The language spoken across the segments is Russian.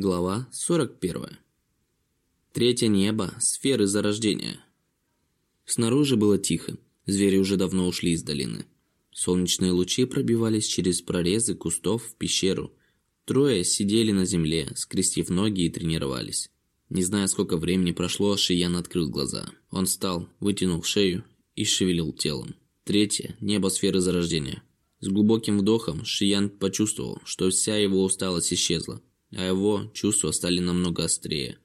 Глава 41. Третье небо сферы зарождения. Снаружи было тихо. Звери уже давно ушли из долины. Солнечные лучи пробивались через прорезы кустов в пещеру. Трое сидели на земле, скрестив ноги и тренировались. Не зная, сколько времени прошло, Шиян открыл глаза. Он встал, вытянул шею и шевелил телом. Третье небо сферы зарождения. С глубоким вдохом Шиян почувствовал, что вся его усталость исчезла а его чувства стали намного острее.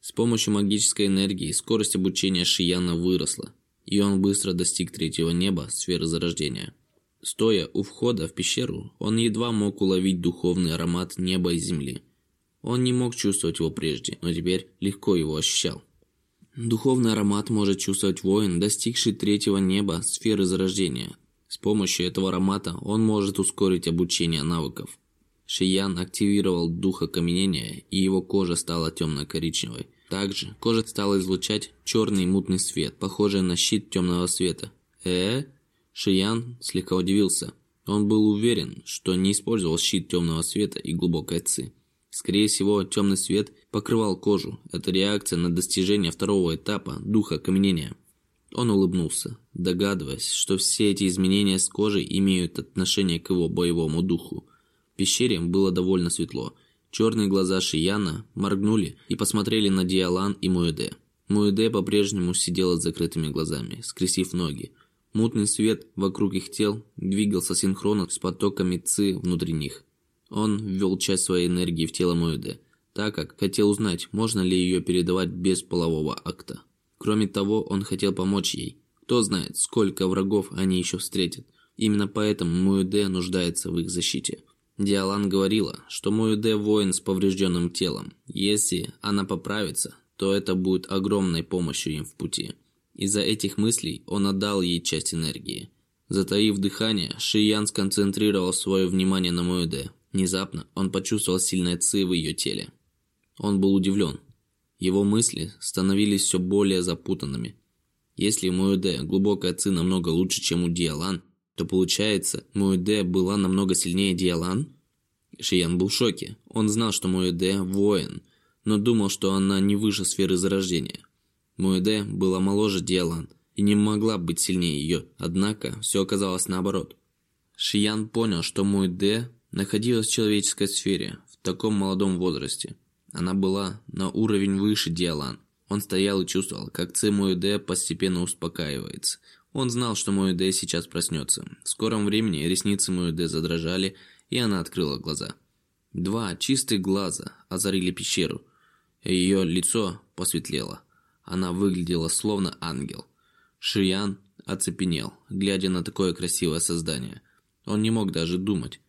С помощью магической энергии скорость обучения Шияна выросла, и он быстро достиг третьего неба сферы зарождения. Стоя у входа в пещеру, он едва мог уловить духовный аромат неба и земли. Он не мог чувствовать его прежде, но теперь легко его ощущал. Духовный аромат может чувствовать воин, достигший третьего неба сферы зарождения. С помощью этого аромата он может ускорить обучение навыков. Шиян активировал дух окаменения, и его кожа стала темно-коричневой. Также кожа стала излучать черный мутный свет, похожий на щит темного света. э Шиян слегка удивился. Он был уверен, что не использовал щит темного света и глубокой ци. Скорее всего, темный свет покрывал кожу. Это реакция на достижение второго этапа духа окаменения. Он улыбнулся, догадываясь, что все эти изменения с кожей имеют отношение к его боевому духу пещере было довольно светло. Черные глаза Шияна моргнули и посмотрели на Диалан и Муэде. Муэде по-прежнему сидела с закрытыми глазами, скрестив ноги. Мутный свет вокруг их тел двигался синхронно с потоками ци внутри них. Он ввел часть своей энергии в тело Муэде, так как хотел узнать, можно ли ее передавать без полового акта. Кроме того, он хотел помочь ей. Кто знает, сколько врагов они еще встретят. Именно поэтому Муэде нуждается в их защите. Диалан говорила, что Муэде воин с поврежденным телом. Если она поправится, то это будет огромной помощью им в пути. Из-за этих мыслей он отдал ей часть энергии. Затаив дыхание, Шиян сконцентрировал свое внимание на Муэде. Внезапно он почувствовал сильное ци в ее теле. Он был удивлен. Его мысли становились все более запутанными. Если у Муэде глубокая ци намного лучше, чем у Диалан, то получается, Муэде была намного сильнее Диалан? Шиян был в шоке. Он знал, что Муэде – воин, но думал, что она не выше сферы зарождения. Муэде была моложе Диалан и не могла быть сильнее ее, однако все оказалось наоборот. Шиян понял, что Муэде находилась в человеческой сфере в таком молодом возрасте. Она была на уровень выше Диалан. Он стоял и чувствовал, как Ци Муэде постепенно успокаивается. Он знал, что Моэдэ сейчас проснется. В скором времени ресницы Моэдэ задрожали, и она открыла глаза. Два чистых глаза озарили пещеру. Ее лицо посветлело. Она выглядела словно ангел. Шиян оцепенел, глядя на такое красивое создание. Он не мог даже думать.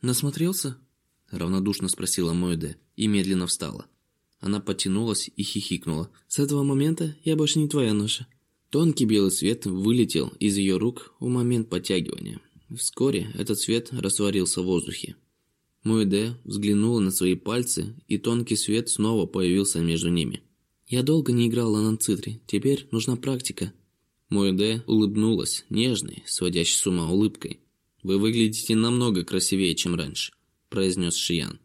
«Насмотрелся?» – равнодушно спросила Моэдэ и медленно встала. Она потянулась и хихикнула. «С этого момента я больше не твоя ноша. Тонкий белый свет вылетел из ее рук в момент подтягивания. Вскоре этот свет растворился в воздухе. Муэде взглянула на свои пальцы, и тонкий свет снова появился между ними. «Я долго не играла на цитре, теперь нужна практика». Муэде улыбнулась, нежной, сводящей с ума улыбкой. «Вы выглядите намного красивее, чем раньше», – произнес Шиян.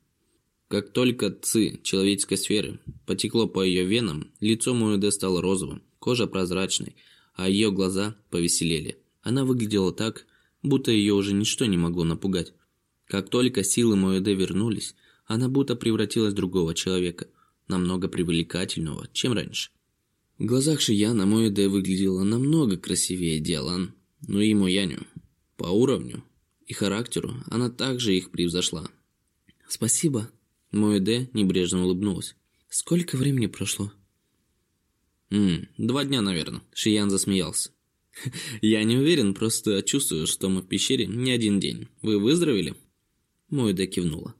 Как только ци человеческой сферы потекло по ее венам, лицо Муэде стало розовым кожа прозрачной, а ее глаза повеселели. Она выглядела так, будто ее уже ничто не могло напугать. Как только силы Моэде вернулись, она будто превратилась в другого человека, намного привлекательного, чем раньше. В глазах Шияна Моэде выглядела намного красивее Диалан, но и Мояню. По уровню и характеру она также их превзошла. «Спасибо», – Моэде небрежно улыбнулась. «Сколько времени прошло?» «Ммм, два дня, наверное», – Шиян засмеялся. «Я не уверен, просто чувствую, что мы в пещере не один день. Вы выздоровели?» Моэда кивнула.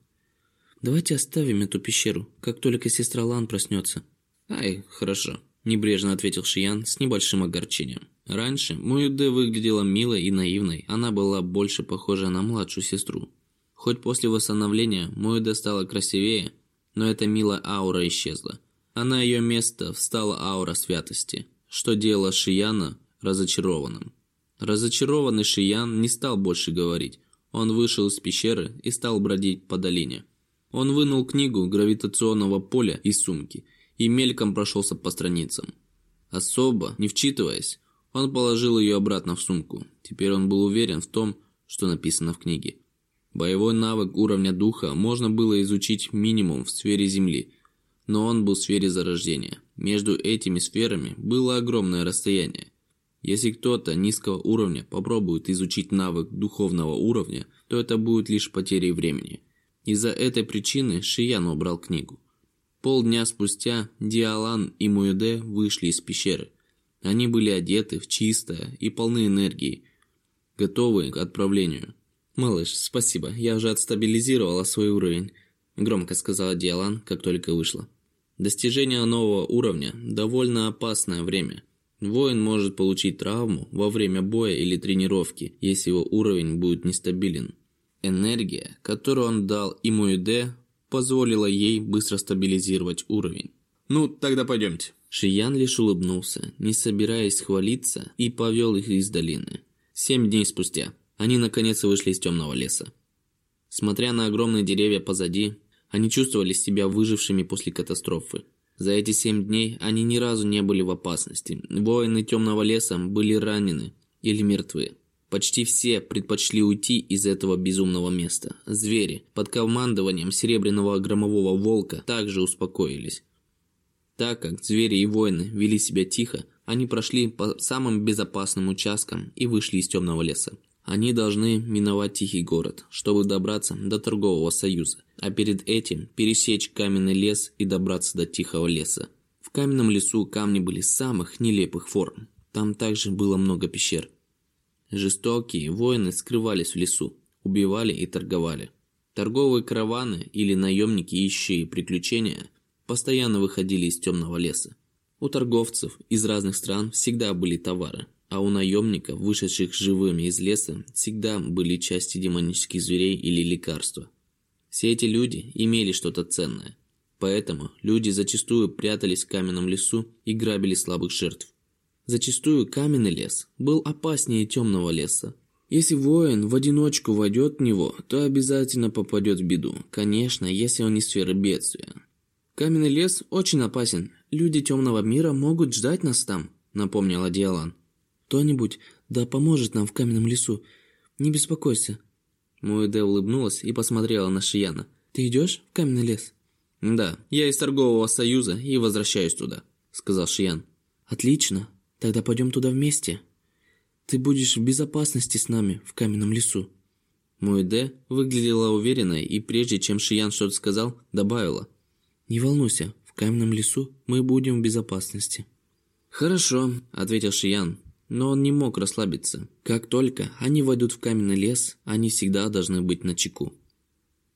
«Давайте оставим эту пещеру, как только сестра Лан проснется». «Ай, хорошо», – небрежно ответил Шиян с небольшим огорчением. Раньше Моэде выглядела милой и наивной, она была больше похожа на младшую сестру. Хоть после восстановления Моэде стала красивее, но эта милая аура исчезла. А на ее место встала аура святости, что делало Шияна разочарованным. Разочарованный Шиян не стал больше говорить. Он вышел из пещеры и стал бродить по долине. Он вынул книгу гравитационного поля из сумки и мельком прошелся по страницам. Особо, не вчитываясь, он положил ее обратно в сумку. Теперь он был уверен в том, что написано в книге. Боевой навык уровня духа можно было изучить минимум в сфере Земли, но он был в сфере зарождения. Между этими сферами было огромное расстояние. Если кто-то низкого уровня попробует изучить навык духовного уровня, то это будет лишь потерей времени. Из-за этой причины Шиян убрал книгу. Полдня спустя Диалан и Муэде вышли из пещеры. Они были одеты в чистое и полны энергии, готовые к отправлению. «Малыш, спасибо, я уже отстабилизировала свой уровень», – громко сказала Диалан, как только вышла. Достижение нового уровня – довольно опасное время. Воин может получить травму во время боя или тренировки, если его уровень будет нестабилен. Энергия, которую он дал Имуэде, позволила ей быстро стабилизировать уровень. «Ну, тогда пойдемте». Шиян лишь улыбнулся, не собираясь хвалиться, и повел их из долины. Семь дней спустя они наконец вышли из темного леса. Смотря на огромные деревья позади, они чувствовали себя выжившими после катастрофы. За эти семь дней они ни разу не были в опасности. Воины темного леса были ранены или мертвы. Почти все предпочли уйти из этого безумного места. Звери под командованием серебряного громового волка также успокоились. Так как звери и воины вели себя тихо, они прошли по самым безопасным участкам и вышли из темного леса. Они должны миновать Тихий город, чтобы добраться до Торгового Союза, а перед этим пересечь каменный лес и добраться до Тихого леса. В каменном лесу камни были самых нелепых форм. Там также было много пещер. Жестокие воины скрывались в лесу, убивали и торговали. Торговые караваны или наемники, ищущие приключения, постоянно выходили из темного леса. У торговцев из разных стран всегда были товары, а у наемников, вышедших живыми из леса, всегда были части демонических зверей или лекарства. Все эти люди имели что-то ценное. Поэтому люди зачастую прятались в каменном лесу и грабили слабых жертв. Зачастую каменный лес был опаснее темного леса. Если воин в одиночку войдет в него, то обязательно попадет в беду. Конечно, если он не сфера бедствия. Каменный лес очень опасен. Люди темного мира могут ждать нас там, напомнила Диалан. Кто-нибудь да поможет нам в каменном лесу. Не беспокойся. Муэде улыбнулась и посмотрела на Шияна. Ты идешь в каменный лес? Да, я из торгового союза и возвращаюсь туда, сказал Шиян. Отлично. Тогда пойдем туда вместе. Ты будешь в безопасности с нами в каменном лесу. Муэде выглядела уверенной и прежде чем Шиян что-то сказал, добавила. Не волнуйся, в каменном лесу мы будем в безопасности. Хорошо, ответил Шиян, но он не мог расслабиться. Как только они войдут в каменный лес, они всегда должны быть на чеку.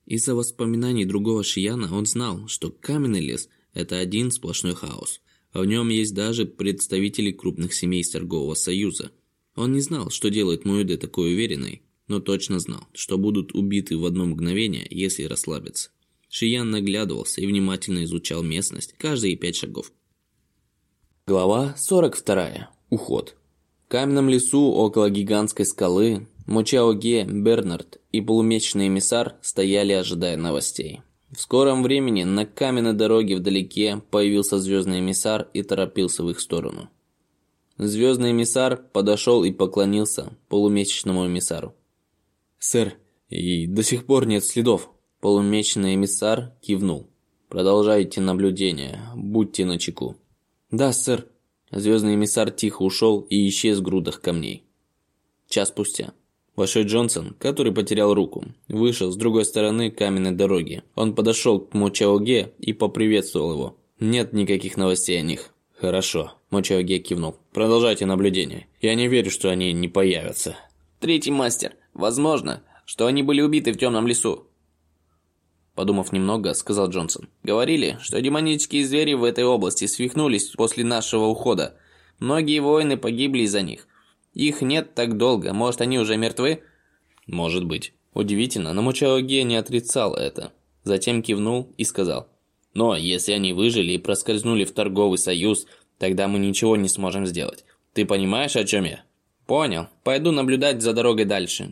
Из-за воспоминаний другого Шияна он знал, что каменный лес – это один сплошной хаос. В нем есть даже представители крупных семей торгового союза. Он не знал, что делает Муэде такой уверенной, но точно знал, что будут убиты в одно мгновение, если расслабятся. Шиян наглядывался и внимательно изучал местность каждые пять шагов. Глава 42. Уход. В каменном лесу около гигантской скалы Мочаоге, Бернард и полумесячный эмиссар стояли, ожидая новостей. В скором времени на каменной дороге вдалеке появился звездный эмиссар и торопился в их сторону. Звездный эмиссар подошел и поклонился полумесячному эмиссару. «Сэр, и до сих пор нет следов». Полумесячный эмиссар кивнул. «Продолжайте наблюдение, будьте начеку». «Да, сэр». Звездный эмиссар тихо ушел и исчез в грудах камней. Час спустя. Большой Джонсон, который потерял руку, вышел с другой стороны каменной дороги. Он подошел к Мочаоге и поприветствовал его. Нет никаких новостей о них. Хорошо. Мочаоге кивнул. Продолжайте наблюдение. Я не верю, что они не появятся. Третий мастер. Возможно, что они были убиты в темном лесу. Подумав немного, сказал Джонсон. Говорили, что демонические звери в этой области свихнулись после нашего ухода. Многие воины погибли из-за них. Их нет так долго, может они уже мертвы? Может быть. Удивительно, но Мучаоге не отрицал это. Затем кивнул и сказал. Но если они выжили и проскользнули в торговый союз, тогда мы ничего не сможем сделать. Ты понимаешь, о чем я? Понял. Пойду наблюдать за дорогой дальше.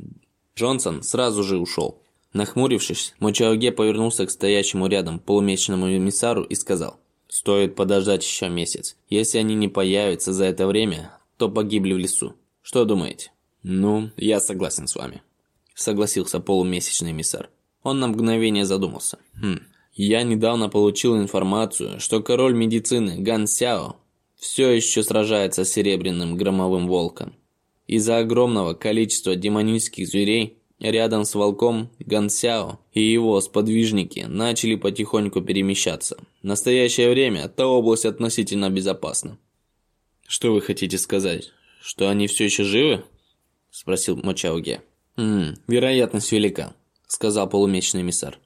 Джонсон сразу же ушел. Нахмурившись, Мочаоге повернулся к стоящему рядом полумесячному эмиссару и сказал, «Стоит подождать еще месяц. Если они не появятся за это время, то погибли в лесу. Что думаете?» «Ну, я согласен с вами», – согласился полумесячный эмиссар. Он на мгновение задумался. «Хм, я недавно получил информацию, что король медицины Ган Сяо все еще сражается с серебряным громовым волком. Из-за огромного количества демонических зверей рядом с волком Гансяо и его сподвижники начали потихоньку перемещаться. В настоящее время та область относительно безопасна. Что вы хотите сказать? Что они все еще живы? спросил Мочауге. «Хм, вероятность велика», – сказал полумесячный эмиссар.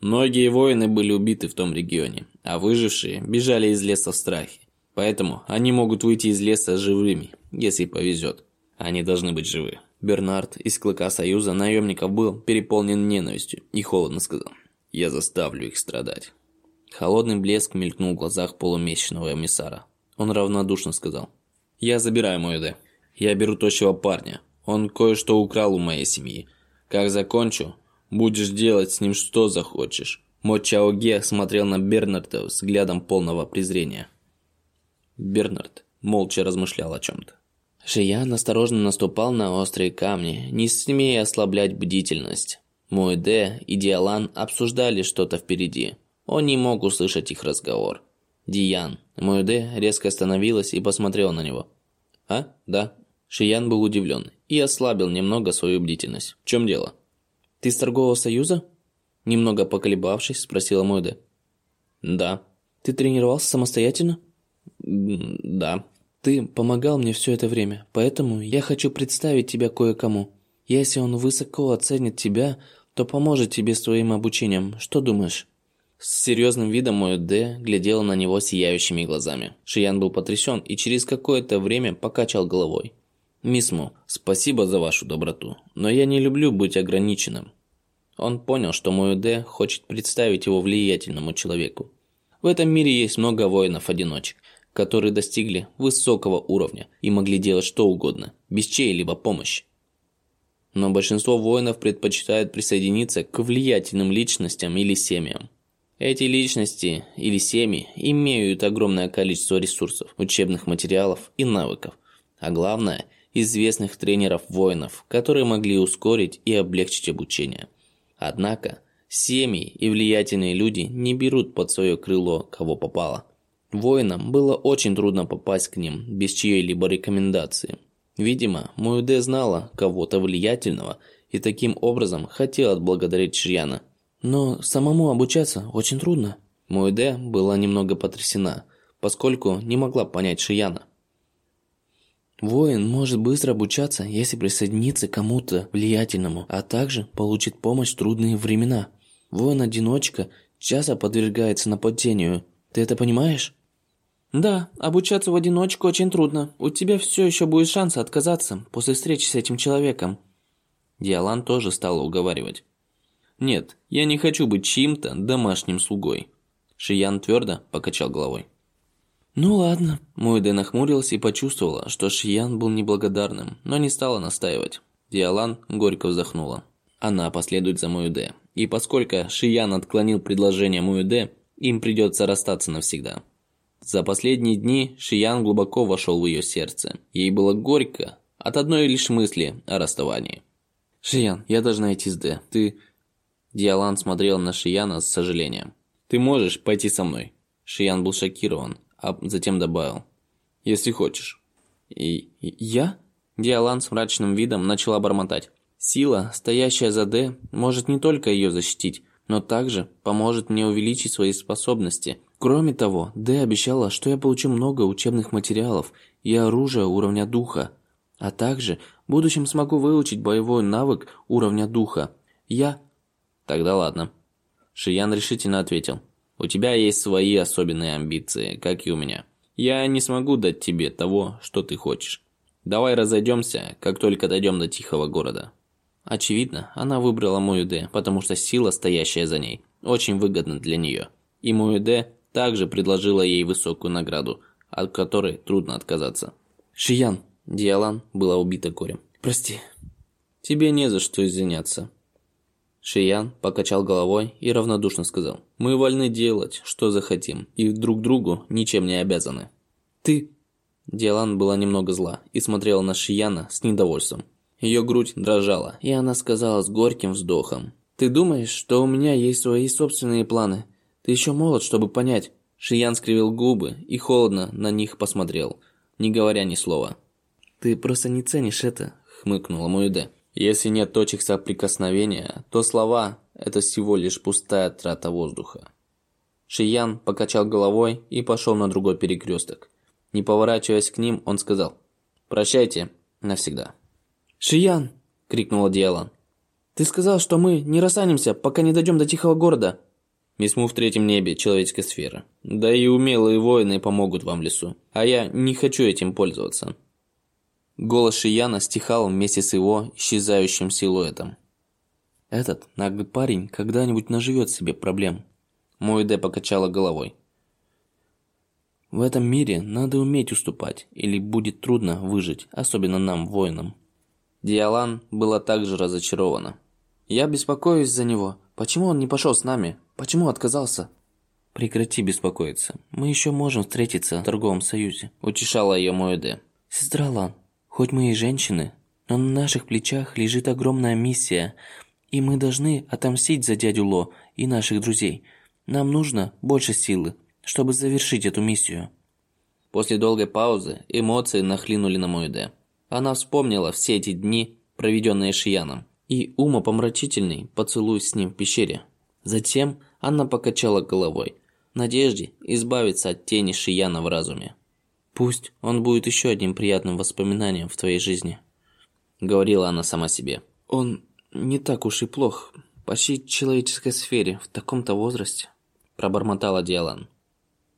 Многие воины были убиты в том регионе, а выжившие бежали из леса в страхе. Поэтому они могут выйти из леса живыми, если повезет. Они должны быть живы. Бернард из Клыка Союза наемников был переполнен ненавистью и холодно сказал «Я заставлю их страдать». Холодный блеск мелькнул в глазах полумесячного эмиссара. Он равнодушно сказал «Я забираю мой Д. Я беру тощего парня. Он кое-что украл у моей семьи. Как закончу, будешь делать с ним что захочешь». Мо Чаоге смотрел на Бернарда взглядом полного презрения. Бернард молча размышлял о чем-то. Шиян осторожно наступал на острые камни, не смея ослаблять бдительность. Муэде и Диалан обсуждали что-то впереди. Он не мог услышать их разговор. Диян. Муэде резко остановилась и посмотрела на него. «А? Да». Шиян был удивлен и ослабил немного свою бдительность. «В чем дело?» «Ты с торгового союза?» Немного поколебавшись, спросила Муэде. «Да». «Ты тренировался самостоятельно?» «Да». Ты помогал мне все это время, поэтому я хочу представить тебя кое-кому. Если он высоко оценит тебя, то поможет тебе с твоим обучением. Что думаешь?» С серьезным видом мой Д глядела на него сияющими глазами. Шиян был потрясен и через какое-то время покачал головой. «Мисс Му, спасибо за вашу доброту, но я не люблю быть ограниченным». Он понял, что мой Д хочет представить его влиятельному человеку. В этом мире есть много воинов-одиночек, которые достигли высокого уровня и могли делать что угодно, без чьей-либо помощи. Но большинство воинов предпочитают присоединиться к влиятельным личностям или семьям. Эти личности или семьи имеют огромное количество ресурсов, учебных материалов и навыков, а главное – известных тренеров-воинов, которые могли ускорить и облегчить обучение. Однако, семьи и влиятельные люди не берут под свое крыло кого попало – Воинам было очень трудно попасть к ним без чьей-либо рекомендации. Видимо, Муэде знала кого-то влиятельного и таким образом хотела отблагодарить Шрьяна. Но самому обучаться очень трудно. Муэде была немного потрясена, поскольку не могла понять Шияна. Воин может быстро обучаться, если присоединится к кому-то влиятельному, а также получит помощь в трудные времена. Воин-одиночка часто подвергается нападению. Ты это понимаешь? «Да, обучаться в одиночку очень трудно. У тебя все еще будет шанс отказаться после встречи с этим человеком». Диалан тоже стала уговаривать. «Нет, я не хочу быть чьим-то домашним слугой». Шиян твердо покачал головой. «Ну ладно». Муэде нахмурился и почувствовала, что Шиян был неблагодарным, но не стала настаивать. Диалан горько вздохнула. Она последует за Муэде. И поскольку Шиян отклонил предложение Муэде, им придется расстаться навсегда. За последние дни Шиян глубоко вошел в ее сердце. Ей было горько от одной лишь мысли о расставании. «Шиян, я должна идти с Д. Ты...» Диалан смотрел на Шияна с сожалением. «Ты можешь пойти со мной?» Шиян был шокирован, а затем добавил. «Если хочешь». «И... я?» Диалан с мрачным видом начала бормотать. «Сила, стоящая за Д, может не только ее защитить, но также поможет мне увеличить свои способности Кроме того, Д обещала, что я получу много учебных материалов и оружия уровня духа, а также в будущем смогу выучить боевой навык уровня духа. Я... Тогда ладно. Шиян решительно ответил. У тебя есть свои особенные амбиции, как и у меня. Я не смогу дать тебе того, что ты хочешь. Давай разойдемся, как только дойдем до тихого города. Очевидно, она выбрала мою Д, потому что сила, стоящая за ней, очень выгодна для нее. И мою Д также предложила ей высокую награду, от которой трудно отказаться. «Шиян!» Диалан была убита горем. «Прости». «Тебе не за что извиняться». Шиян покачал головой и равнодушно сказал. «Мы вольны делать, что захотим, и друг другу ничем не обязаны». «Ты...» Диалан была немного зла и смотрела на Шияна с недовольством. Ее грудь дрожала, и она сказала с горьким вздохом. «Ты думаешь, что у меня есть свои собственные планы? Ты еще молод, чтобы понять». Шиян скривил губы и холодно на них посмотрел, не говоря ни слова. «Ты просто не ценишь это», – хмыкнула Муэде. «Если нет точек соприкосновения, то слова – это всего лишь пустая трата воздуха». Шиян покачал головой и пошел на другой перекресток. Не поворачиваясь к ним, он сказал «Прощайте навсегда». «Шиян!» – крикнула Диалан. «Ты сказал, что мы не расстанемся, пока не дойдем до Тихого города». Мисму в третьем небе человеческой сферы. Да и умелые воины помогут вам в лесу. А я не хочу этим пользоваться. Голос Шияна стихал вместе с его исчезающим силуэтом. Этот наглый парень когда-нибудь наживет себе проблем. Моэде покачала головой. В этом мире надо уметь уступать, или будет трудно выжить, особенно нам, воинам. Диалан была также разочарована. «Я беспокоюсь за него. Почему он не пошел с нами? Почему отказался?» «Прекрати беспокоиться. Мы еще можем встретиться в торговом союзе», – утешала ее Моэде. «Сестра Лан, хоть мы и женщины, но на наших плечах лежит огромная миссия, и мы должны отомстить за дядю Ло и наших друзей. Нам нужно больше силы, чтобы завершить эту миссию». После долгой паузы эмоции нахлинули на Моэде. Она вспомнила все эти дни, проведенные Шияном, и умопомрачительный поцелуй с ним в пещере. Затем она покачала головой, в надежде избавиться от тени Шияна в разуме. «Пусть он будет еще одним приятным воспоминанием в твоей жизни», — говорила она сама себе. «Он не так уж и плох, почти в человеческой сфере, в таком-то возрасте», — пробормотала Диалан.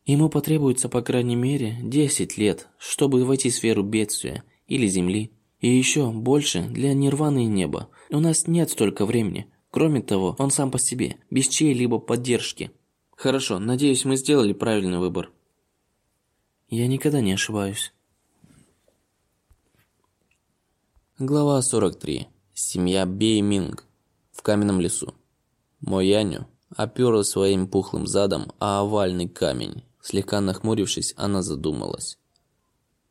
«Ему потребуется, по крайней мере, 10 лет, чтобы войти в сферу бедствия или земли, и еще больше для нирваны и неба. У нас нет столько времени. Кроме того, он сам по себе, без чьей-либо поддержки. Хорошо, надеюсь, мы сделали правильный выбор. Я никогда не ошибаюсь. Глава 43. Семья Бейминг в каменном лесу. Мояню оперлась своим пухлым задом о овальный камень. Слегка нахмурившись, она задумалась.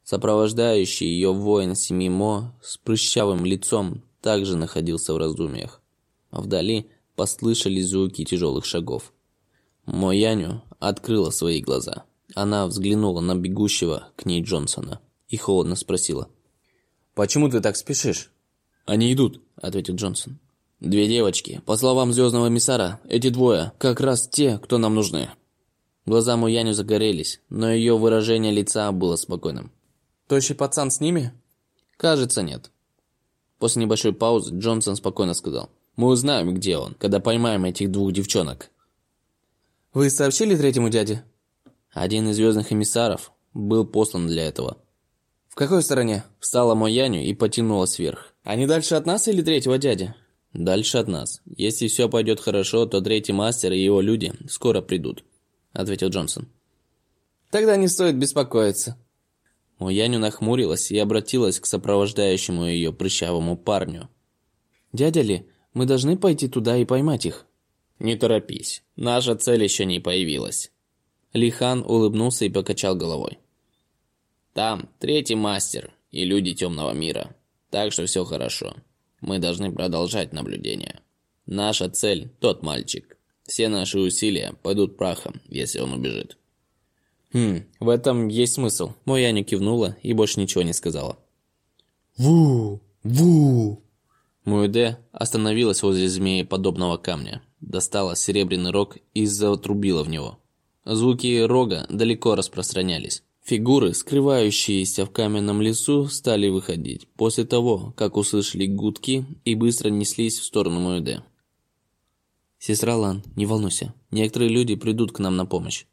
Сопровождающий ее воин Семимо с прыщавым лицом также находился в раздумьях. А вдали послышались звуки тяжелых шагов. Мояню открыла свои глаза. Она взглянула на бегущего к ней Джонсона и холодно спросила. «Почему ты так спешишь?» «Они идут», — ответил Джонсон. «Две девочки. По словам звездного эмиссара, эти двое как раз те, кто нам нужны». Глаза Муяню загорелись, но ее выражение лица было спокойным. Тощий пацан с ними? Кажется, нет. После небольшой паузы Джонсон спокойно сказал. Мы узнаем, где он, когда поймаем этих двух девчонок. Вы сообщили третьему дяде? Один из звездных эмиссаров был послан для этого. В какой стороне? Встала Мояню и потянулась вверх. Они дальше от нас или третьего дяди? Дальше от нас. Если все пойдет хорошо, то третий мастер и его люди скоро придут, ответил Джонсон. Тогда не стоит беспокоиться. Мояню нахмурилась и обратилась к сопровождающему ее прыщавому парню. «Дядя Ли, мы должны пойти туда и поймать их». «Не торопись, наша цель еще не появилась». Лихан улыбнулся и покачал головой. «Там третий мастер и люди темного мира, так что все хорошо. Мы должны продолжать наблюдение. Наша цель – тот мальчик. Все наши усилия пойдут прахом, если он убежит». «Хм, в этом есть смысл». Мояня кивнула и больше ничего не сказала. «Ву! Ву!» Муэде остановилась возле змеи подобного камня, достала серебряный рог и затрубила в него. Звуки рога далеко распространялись. Фигуры, скрывающиеся в каменном лесу, стали выходить, после того, как услышали гудки и быстро неслись в сторону Муэде. «Сестра Лан, не волнуйся, некоторые люди придут к нам на помощь.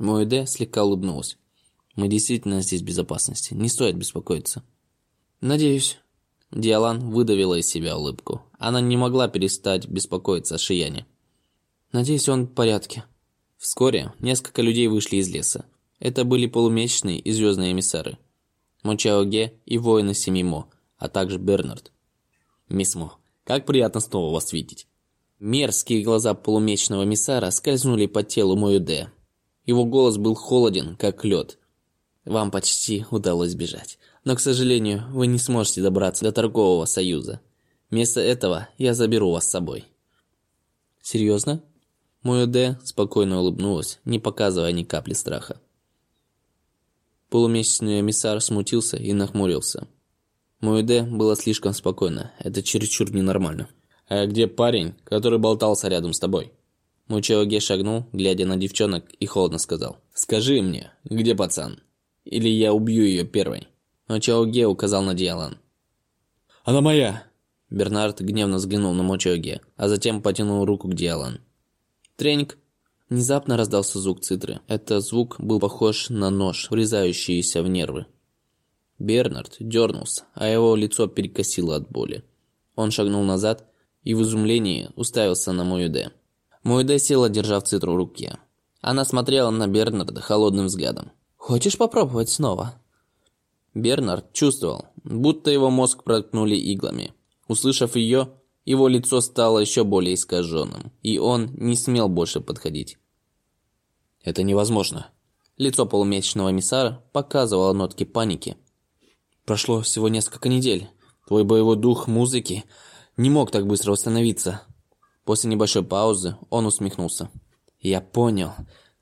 Моэде слегка улыбнулась. «Мы действительно здесь в безопасности. Не стоит беспокоиться». «Надеюсь». Диалан выдавила из себя улыбку. Она не могла перестать беспокоиться о Шияне. «Надеюсь, он в порядке». Вскоре несколько людей вышли из леса. Это были полумесячные и звездные эмиссары. Мочаоге и воины Семимо, а также Бернард. «Мисс Мо, Как приятно снова вас видеть». Мерзкие глаза полумесячного миссара скользнули по телу Моюде. Его голос был холоден, как лед. «Вам почти удалось бежать. Но, к сожалению, вы не сможете добраться до торгового союза. Вместо этого я заберу вас с собой». «Серьезно?» Моюде спокойно улыбнулась, не показывая ни капли страха. Полумесячный эмиссар смутился и нахмурился. Моюде было слишком спокойно, это чересчур ненормально. «А где парень, который болтался рядом с тобой?» Мучаоге шагнул, глядя на девчонок, и холодно сказал. «Скажи мне, где пацан? Или я убью ее первой?» Мучаоге указал на Диалан. «Она моя!» Бернард гневно взглянул на Мучаоге, а затем потянул руку к Диалан. Треньк. Внезапно раздался звук цитры. Это звук был похож на нож, врезающийся в нервы. Бернард дернулся, а его лицо перекосило от боли. Он шагнул назад и в изумлении уставился на Моюде. Моюде села, держа в цитру в руке. Она смотрела на Бернарда холодным взглядом. «Хочешь попробовать снова?» Бернард чувствовал, будто его мозг проткнули иглами. Услышав ее, его лицо стало еще более искаженным, и он не смел больше подходить. «Это невозможно». Лицо полумесячного эмиссара показывало нотки паники. «Прошло всего несколько недель. Твой боевой дух музыки не мог так быстро восстановиться». После небольшой паузы он усмехнулся. «Я понял.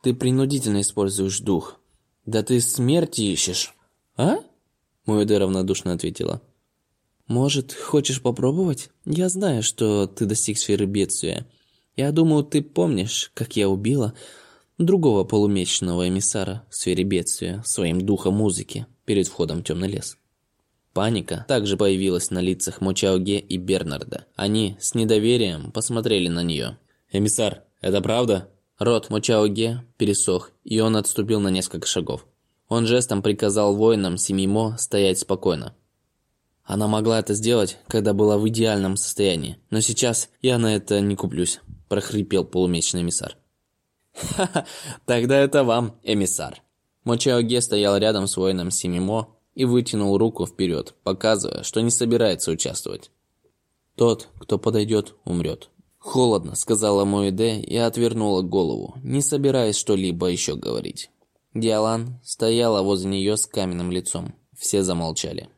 Ты принудительно используешь дух. Да ты смерти ищешь, а?» Муэде равнодушно ответила. «Может, хочешь попробовать? Я знаю, что ты достиг сферы бедствия. Я думаю, ты помнишь, как я убила другого полумесячного эмиссара в сфере бедствия своим духом музыки перед входом в темный лес». Паника также появилась на лицах Мочаоге и Бернарда. Они с недоверием посмотрели на нее. «Эмиссар, это правда?» Рот Мочаоге пересох, и он отступил на несколько шагов. Он жестом приказал воинам Семимо стоять спокойно. Она могла это сделать, когда была в идеальном состоянии. Но сейчас я на это не куплюсь, прохрипел полумесячный эмиссар. Ха-ха, тогда это вам, эмиссар. Мочаоге стоял рядом с воином Симимо и вытянул руку вперед, показывая, что не собирается участвовать. Тот, кто подойдет, умрет. Холодно, сказала Моэде и отвернула голову, не собираясь что-либо еще говорить. Диалан стояла возле нее с каменным лицом. Все замолчали.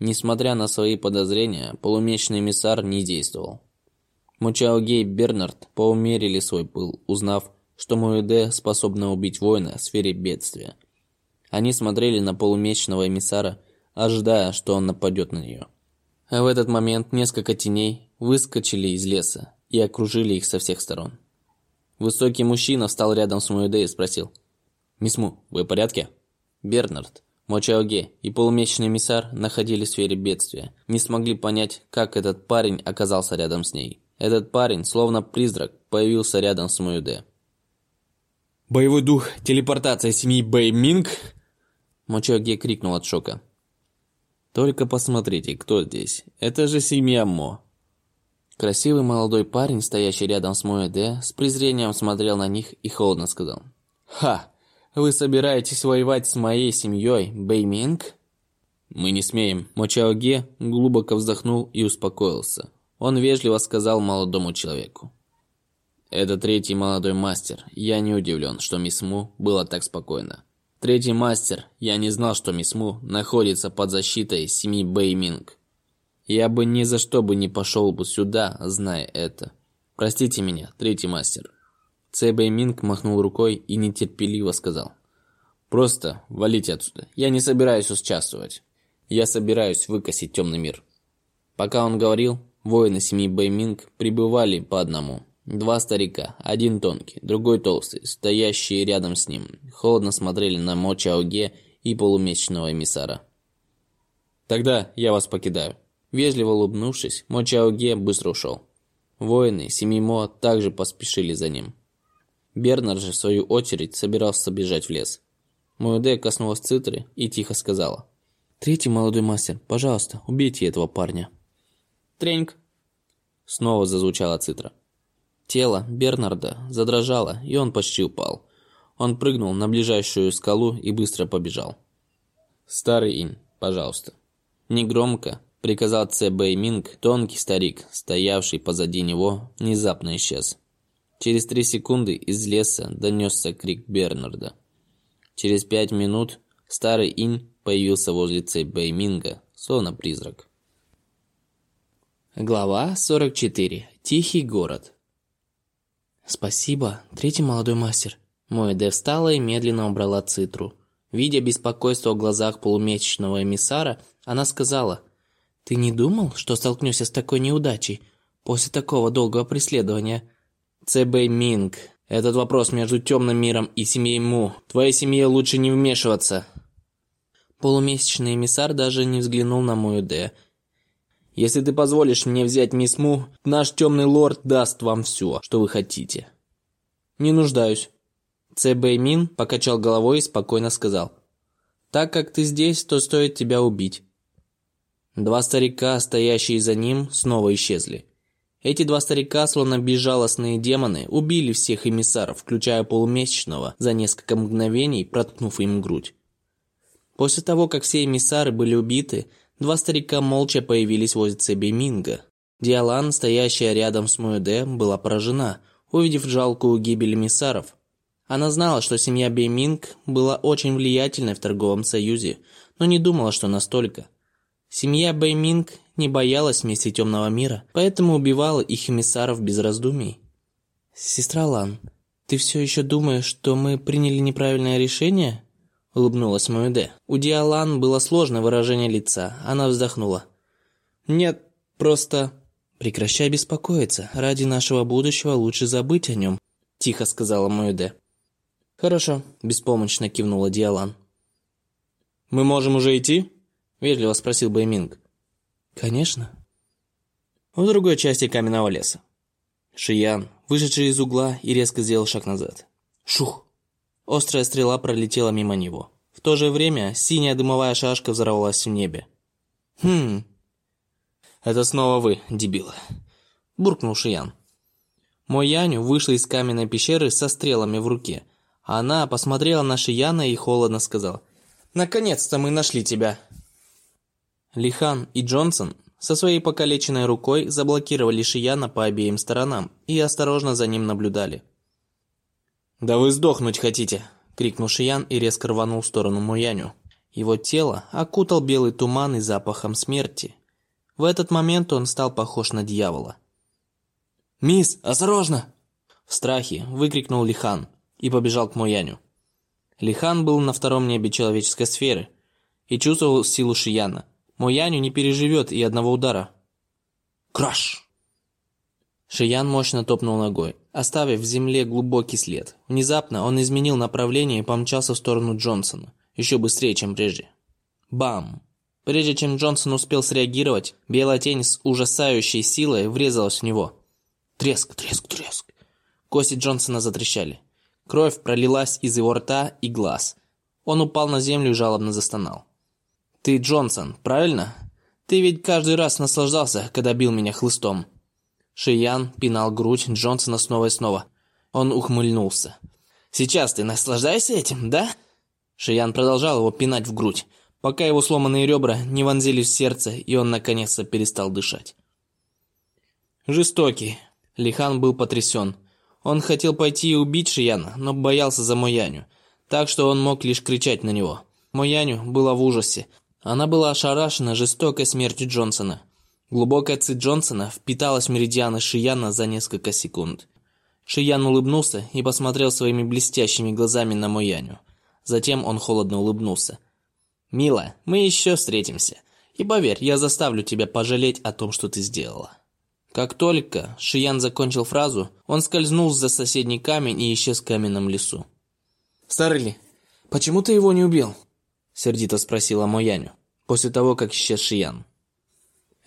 Несмотря на свои подозрения, полумесячный эмиссар не действовал. Мучаоге и Бернард поумерили свой пыл, узнав, что Моэде способна убить воина в сфере бедствия. Они смотрели на полумесячного эмиссара, ожидая, что он нападет на нее. А в этот момент несколько теней выскочили из леса и окружили их со всех сторон. Высокий мужчина встал рядом с Моэде и спросил. «Мисс Му, вы в порядке?» Бернард, Мочаоге и полумесячный эмиссар находились в сфере бедствия. Не смогли понять, как этот парень оказался рядом с ней. Этот парень, словно призрак, появился рядом с Моюде. «Боевой дух телепортация семьи Бэй Минг?» Мочаоге крикнул от шока. «Только посмотрите, кто здесь. Это же семья Мо». Красивый молодой парень, стоящий рядом с Моэде, с презрением смотрел на них и холодно сказал. «Ха! Вы собираетесь воевать с моей семьей, Бэйминг? Мы не смеем. Мочаоге глубоко вздохнул и успокоился. Он вежливо сказал молодому человеку. Это третий молодой мастер. Я не удивлен, что мисс Му было так спокойно. Третий мастер, я не знал, что мисс Му находится под защитой семьи Бэйминг. Я бы ни за что бы не пошел бы сюда, зная это. Простите меня, третий мастер. Цэбэй Минг махнул рукой и нетерпеливо сказал. «Просто валите отсюда. Я не собираюсь участвовать. Я собираюсь выкосить темный мир». Пока он говорил, воины семьи Бэйминг прибывали по одному. Два старика, один тонкий, другой толстый, стоящие рядом с ним, холодно смотрели на Мо Чаоге и полумесячного эмиссара. «Тогда я вас покидаю». Вежливо улыбнувшись, Мо Чаоге быстро ушел. Воины семьи Мо также поспешили за ним. Бернард же, в свою очередь, собирался бежать в лес. Моюде коснулась цитры и тихо сказала. «Третий молодой мастер, пожалуйста, убейте этого парня». «Треньк!» Снова зазвучала цитра. Тело Бернарда задрожало, и он почти упал. Он прыгнул на ближайшую скалу и быстро побежал. «Старый инь, пожалуйста». Негромко, – приказал Цэ Бэй Минг, тонкий старик, стоявший позади него, внезапно исчез. Через три секунды из леса донесся крик Бернарда. Через пять минут старый инь появился возле Цэ Бэй Минга, словно призрак. Глава 44. Тихий город. «Спасибо, третий молодой мастер». Моэде встала и медленно убрала цитру. Видя беспокойство в глазах полумесячного эмиссара, она сказала, «Ты не думал, что столкнешься с такой неудачей после такого долгого преследования?» «Цэбэй Минг, этот вопрос между темным миром и семьей Му. Твоей семье лучше не вмешиваться». Полумесячный эмиссар даже не взглянул на Моэде если ты позволишь мне взять мисс Му, наш темный лорд даст вам все, что вы хотите». «Не нуждаюсь». Цэ Мин покачал головой и спокойно сказал. «Так как ты здесь, то стоит тебя убить». Два старика, стоящие за ним, снова исчезли. Эти два старика, словно безжалостные демоны, убили всех эмиссаров, включая полумесячного, за несколько мгновений, проткнув им грудь. После того, как все эмиссары были убиты, Два старика молча появились возле Цэ Бэйминга. Ди Ялань, стоящая рядом с Муэде, была поражена, увидев жалкую гибель эмиссаров. Она знала, что семья Бэйминг была очень влиятельной в торговом союзе, но не думала, что настолько. Семья Бэйминг не боялась мести темного мира, поэтому убивала их эмиссаров без раздумий. «Сестра Лан, ты все еще думаешь, что мы приняли неправильное решение?» Улыбнулась Моэде. У Диалан было сложное выражение лица. Она вздохнула. Нет, просто прекращай беспокоиться. Ради нашего будущего лучше забыть о нем», – тихо сказала Моэде. Хорошо, беспомощно кивнула Диалан. Мы можем уже идти? вежливо спросил Бэйминг. Конечно. В другой части каменного леса. Шиян, вышедший из угла и резко сделал шаг назад. Шух! Острая стрела пролетела мимо него. В то же время синяя дымовая шашка взорвалась в небе. «Хм... Это снова вы, дебилы!» Буркнул Шиян. Мой Яню вышла из каменной пещеры со стрелами в руке. Она посмотрела на Шияна и холодно сказала. «Наконец-то мы нашли тебя!» Лихан и Джонсон со своей покалеченной рукой заблокировали Шияна по обеим сторонам и осторожно за ним наблюдали. «Да вы сдохнуть хотите!» – крикнул Шиян и резко рванул в сторону Муяню. Его тело окутал белый туман и запахом смерти. В этот момент он стал похож на дьявола. «Мисс, осторожно!» В страхе выкрикнул Лихан и побежал к Мояню. Лихан был на втором небе человеческой сферы и чувствовал силу Шияна. Мояню не переживет и одного удара. Краш! Шиян мощно топнул ногой, оставив в земле глубокий след. Внезапно он изменил направление и помчался в сторону Джонсона, еще быстрее, чем прежде. Бам! Прежде чем Джонсон успел среагировать, белая тень с ужасающей силой врезалась в него. Треск, треск, треск. Кости Джонсона затрещали. Кровь пролилась из его рта и глаз. Он упал на землю и жалобно застонал. «Ты Джонсон, правильно? Ты ведь каждый раз наслаждался, когда бил меня хлыстом». Шиян пинал грудь Джонсона снова и снова. Он ухмыльнулся. «Сейчас ты наслаждаешься этим, да?» Шиян продолжал его пинать в грудь, пока его сломанные ребра не вонзились в сердце, и он наконец-то перестал дышать. Жестокий. Лихан был потрясен. Он хотел пойти и убить Шияна, но боялся за Мояню, так что он мог лишь кричать на него. Мояню была в ужасе. Она была ошарашена жестокой смертью Джонсона. Глубокая ци Джонсона впиталась в меридианы Шияна за несколько секунд. Шиян улыбнулся и посмотрел своими блестящими глазами на Мояню. Затем он холодно улыбнулся. «Мила, мы еще встретимся. И поверь, я заставлю тебя пожалеть о том, что ты сделала». Как только Шиян закончил фразу, он скользнул за соседний камень и исчез в каменном лесу. «Старли, почему ты его не убил?» Сердито спросила Мояню, после того, как исчез Шиян.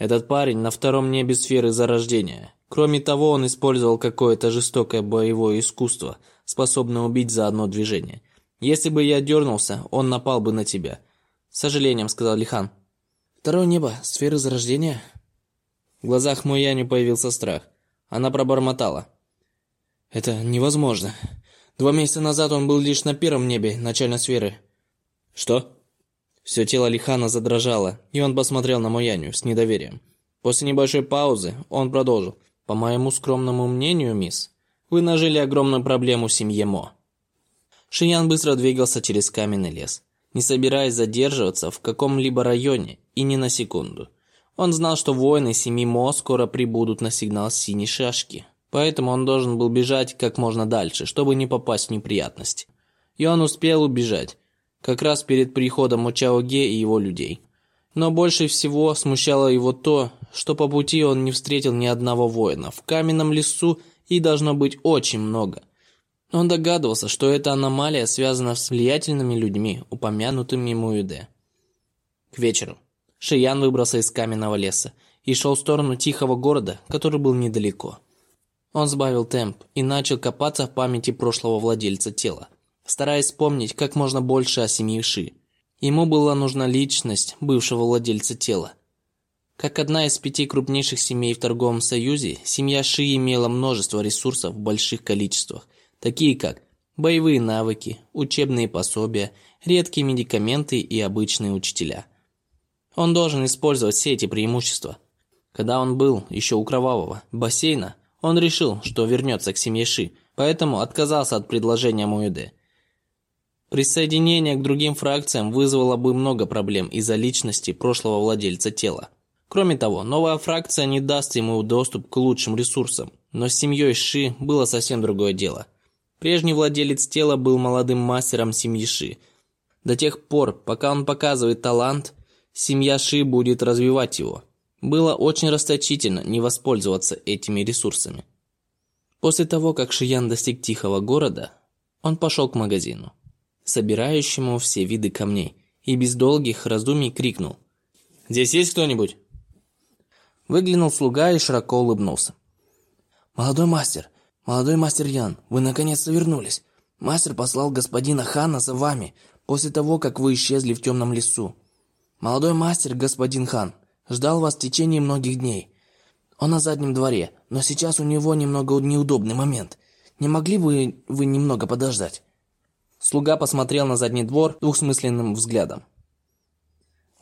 Этот парень на втором небе сферы зарождения. Кроме того, он использовал какое-то жестокое боевое искусство, способное убить за одно движение. Если бы я дернулся, он напал бы на тебя. С сожалением, сказал Лихан. Второе небо, сферы зарождения. В глазах Мояни появился страх. Она пробормотала: "Это невозможно. Два месяца назад он был лишь на первом небе начальной сферы". "Что?" Все тело Лихана задрожало, и он посмотрел на Мояню с недоверием. После небольшой паузы он продолжил. «По моему скромному мнению, мисс, вы нажили огромную проблему семье Мо». Шиян быстро двигался через каменный лес, не собираясь задерживаться в каком-либо районе и ни на секунду. Он знал, что воины семьи Мо скоро прибудут на сигнал синей шашки, поэтому он должен был бежать как можно дальше, чтобы не попасть в неприятности. И он успел убежать, как раз перед приходом Мочаоге и его людей. Но больше всего смущало его то, что по пути он не встретил ни одного воина. В каменном лесу и должно быть очень много. Он догадывался, что эта аномалия связана с влиятельными людьми, упомянутыми Муэде. К вечеру Шиян выбрался из каменного леса и шел в сторону тихого города, который был недалеко. Он сбавил темп и начал копаться в памяти прошлого владельца тела стараясь вспомнить как можно больше о семье Ши. Ему была нужна личность бывшего владельца тела. Как одна из пяти крупнейших семей в торговом союзе, семья Ши имела множество ресурсов в больших количествах, такие как боевые навыки, учебные пособия, редкие медикаменты и обычные учителя. Он должен использовать все эти преимущества. Когда он был еще у кровавого бассейна, он решил, что вернется к семье Ши, поэтому отказался от предложения Моюде. Присоединение к другим фракциям вызвало бы много проблем из-за личности прошлого владельца тела. Кроме того, новая фракция не даст ему доступ к лучшим ресурсам, но с семьей Ши было совсем другое дело. Прежний владелец тела был молодым мастером семьи Ши. До тех пор, пока он показывает талант, семья Ши будет развивать его. Было очень расточительно не воспользоваться этими ресурсами. После того, как Шиян достиг тихого города, он пошел к магазину собирающему все виды камней, и без долгих раздумий крикнул. «Здесь есть кто-нибудь?» Выглянул слуга и широко улыбнулся. «Молодой мастер, молодой мастер Ян, вы наконец-то вернулись. Мастер послал господина Хана за вами после того, как вы исчезли в темном лесу. Молодой мастер, господин Хан, ждал вас в течение многих дней. Он на заднем дворе, но сейчас у него немного неудобный момент. Не могли бы вы немного подождать?» Слуга посмотрел на задний двор двухсмысленным взглядом.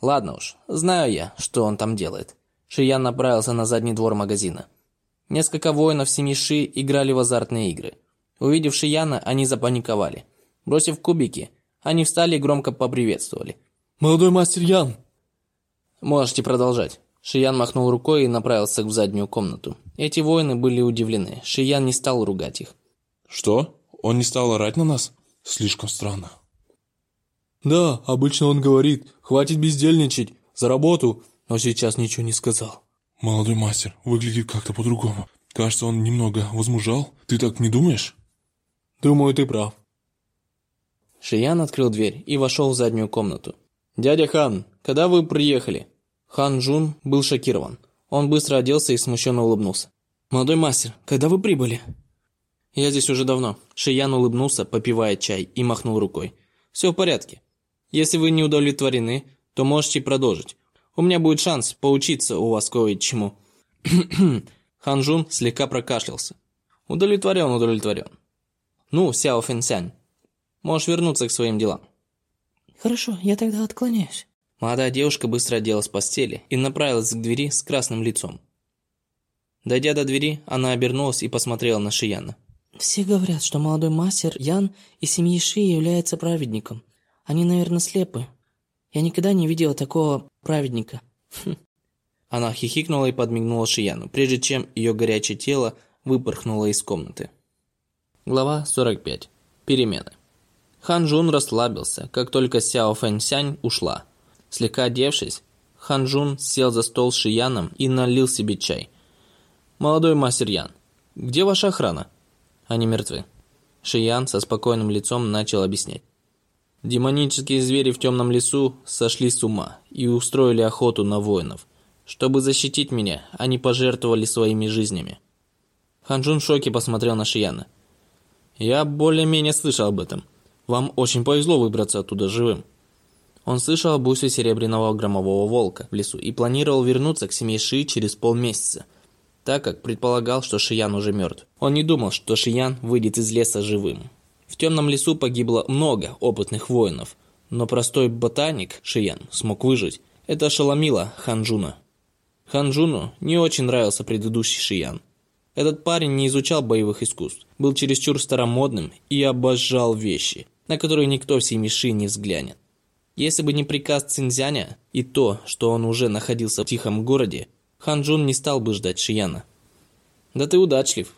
Ладно уж, знаю я, что он там делает. Шиян направился на задний двор магазина. Несколько воинов семи Ши играли в азартные игры. Увидев Шияна, они запаниковали. Бросив кубики, они встали и громко поприветствовали. «Молодой мастер Ян!» «Можете продолжать». Шиян махнул рукой и направился в заднюю комнату. Эти воины были удивлены. Шиян не стал ругать их. «Что? Он не стал орать на нас?» Слишком странно. Да, обычно он говорит, хватит бездельничать, за работу, но сейчас ничего не сказал. Молодой мастер выглядит как-то по-другому. Кажется, он немного возмужал. Ты так не думаешь? Думаю, ты прав. Шиян открыл дверь и вошел в заднюю комнату. «Дядя Хан, когда вы приехали?» Хан Джун был шокирован. Он быстро оделся и смущенно улыбнулся. «Молодой мастер, когда вы прибыли?» «Я здесь уже давно». Шиян улыбнулся, попивая чай, и махнул рукой. «Все в порядке. Если вы не удовлетворены, то можете продолжить. У меня будет шанс поучиться у вас кое-чему». Ханжун слегка прокашлялся. «Удовлетворен, удовлетворен. Ну, Сяо Фэнсянь, можешь вернуться к своим делам». «Хорошо, я тогда отклоняюсь». Молодая девушка быстро оделась в постели и направилась к двери с красным лицом. Дойдя до двери, она обернулась и посмотрела на Шияна. Все говорят, что молодой мастер Ян из семьи Ши является праведником. Они, наверное, слепы. Я никогда не видела такого праведника. Хм. Она хихикнула и подмигнула Шияну, прежде чем ее горячее тело выпорхнуло из комнаты. Глава 45. Перемены. Хан Жун расслабился, как только Сяо Фэн Сянь ушла. Слегка одевшись, Хан Жун сел за стол с Шияном и налил себе чай. «Молодой мастер Ян, где ваша охрана?» Они мертвы. Шиян со спокойным лицом начал объяснять. Демонические звери в темном лесу сошли с ума и устроили охоту на воинов. Чтобы защитить меня, они пожертвовали своими жизнями. Ханжун в шоке посмотрел на Шияна. «Я более-менее слышал об этом. Вам очень повезло выбраться оттуда живым». Он слышал об усе серебряного громового волка в лесу и планировал вернуться к семье Ши через полмесяца – так как предполагал, что Шиян уже мертв. Он не думал, что Шиян выйдет из леса живым. В темном лесу погибло много опытных воинов, Но простой ботаник, Шиян, смог выжить. Это ошеломило Ханжуна. Ханжуну не очень нравился предыдущий Шиян. Этот парень не изучал боевых искусств, был чересчур старомодным и обожал вещи, на которые никто в Семиши не взглянет. Если бы не приказ Цинзяня и то, что он уже находился в тихом городе, Ханжун не стал бы ждать Шияна. «Да ты удачлив».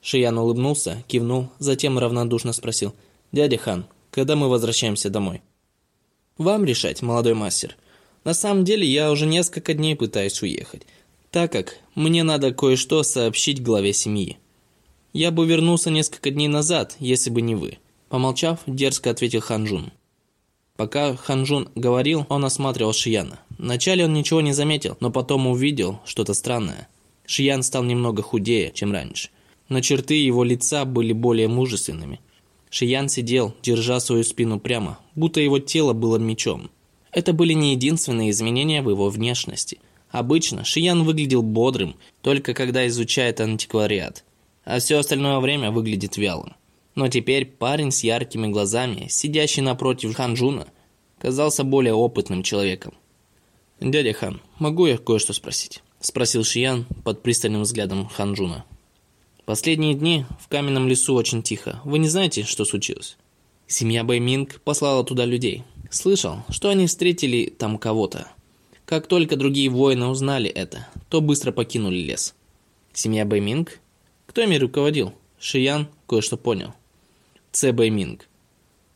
Шиян улыбнулся, кивнул, затем равнодушно спросил. «Дядя Хан, когда мы возвращаемся домой?» «Вам решать, молодой мастер. На самом деле я уже несколько дней пытаюсь уехать, так как мне надо кое-что сообщить главе семьи. Я бы вернулся несколько дней назад, если бы не вы». Помолчав, дерзко ответил Ханжун. Пока Ханжун говорил, он осматривал Шияна. Вначале он ничего не заметил, но потом увидел что-то странное. Шиян стал немного худее, чем раньше. Но черты его лица были более мужественными. Шиян сидел, держа свою спину прямо, будто его тело было мечом. Это были не единственные изменения в его внешности. Обычно Шиян выглядел бодрым, только когда изучает антиквариат, а все остальное время выглядит вялым. Но теперь парень с яркими глазами, сидящий напротив Ханжуна, казался более опытным человеком. «Дядя Хан, могу я кое-что спросить?» – спросил Шиян под пристальным взглядом Ханжуна. «Последние дни в каменном лесу очень тихо. Вы не знаете, что случилось?» Семья Бэйминг послала туда людей. Слышал, что они встретили там кого-то. Как только другие воины узнали это, то быстро покинули лес. Семья Бэйминг? Кто ими руководил? Шиян кое-что понял. Цэ Минг.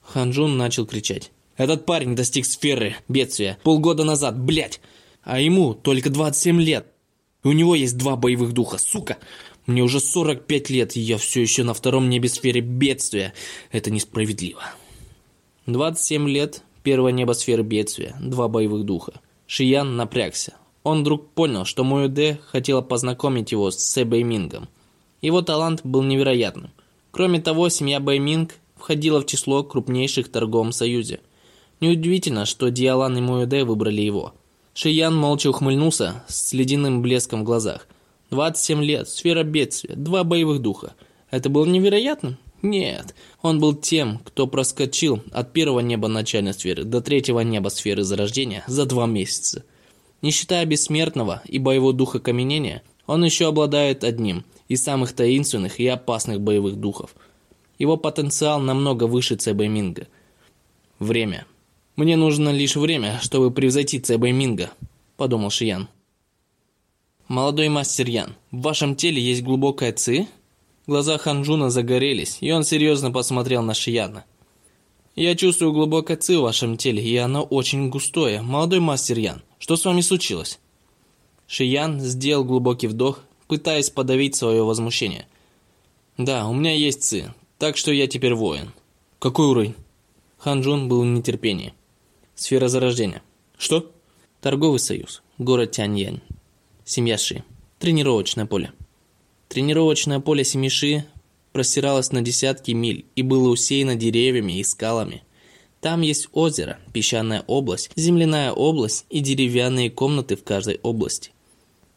Ханжун начал кричать. «Этот парень достиг сферы бедствия полгода назад, блядь! А ему только 27 лет! И у него есть два боевых духа, сука! Мне уже 45 лет, и я все еще на втором небе сферы бедствия. Это несправедливо!» 27 лет, первое небо сферы бедствия, два боевых духа. Шиян напрягся. Он вдруг понял, что Муэде хотела познакомить его с Сэбэй Мингом. Его талант был невероятным. Кроме того, семья Байминг входила в число крупнейших в торговом союзе. Неудивительно, что Диалан и Муэде выбрали его. Шиян молча ухмыльнулся с ледяным блеском в глазах. 27 лет, сфера бедствия, два боевых духа. Это было невероятно? Нет, он был тем, кто проскочил от первого неба начальной сферы до третьего неба сферы зарождения за два месяца. Не считая бессмертного и боевого духа каменения, он еще обладает одним из самых таинственных и опасных боевых духов. Его потенциал намного выше Цебэ Минга. Время. «Мне нужно лишь время, чтобы превзойти Цебэ Минга», – подумал Шиян. «Молодой мастер Ян, в вашем теле есть глубокая ци?» Глаза Ханжуна загорелись, и он серьезно посмотрел на Шияна. «Я чувствую глубокое ци в вашем теле, и оно очень густое. Молодой мастер Ян, что с вами случилось?» Шиян сделал глубокий вдох, пытаясь подавить свое возмущение. «Да, у меня есть ци, так что я теперь воин». «Какой уровень?» Ханжун был в нетерпении. «Сфера зарождения». «Что?» «Торговый союз. Город Тяньянь. Семья Ши. Тренировочное поле». Тренировочное поле семьи Ши простиралось на десятки миль и было усеяно деревьями и скалами. Там есть озеро, песчаная область, земляная область и деревянные комнаты в каждой области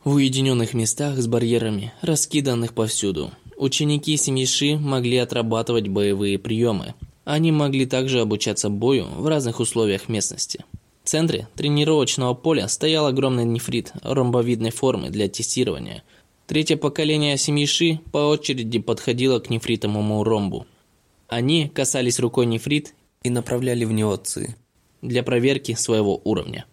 в уединенных местах с барьерами, раскиданных повсюду. Ученики семьи Ши могли отрабатывать боевые приемы. Они могли также обучаться бою в разных условиях местности. В центре тренировочного поля стоял огромный нефрит ромбовидной формы для тестирования. Третье поколение семьи Ши по очереди подходило к нефритовому ромбу. Они касались рукой нефрит и направляли в него ци для проверки своего уровня.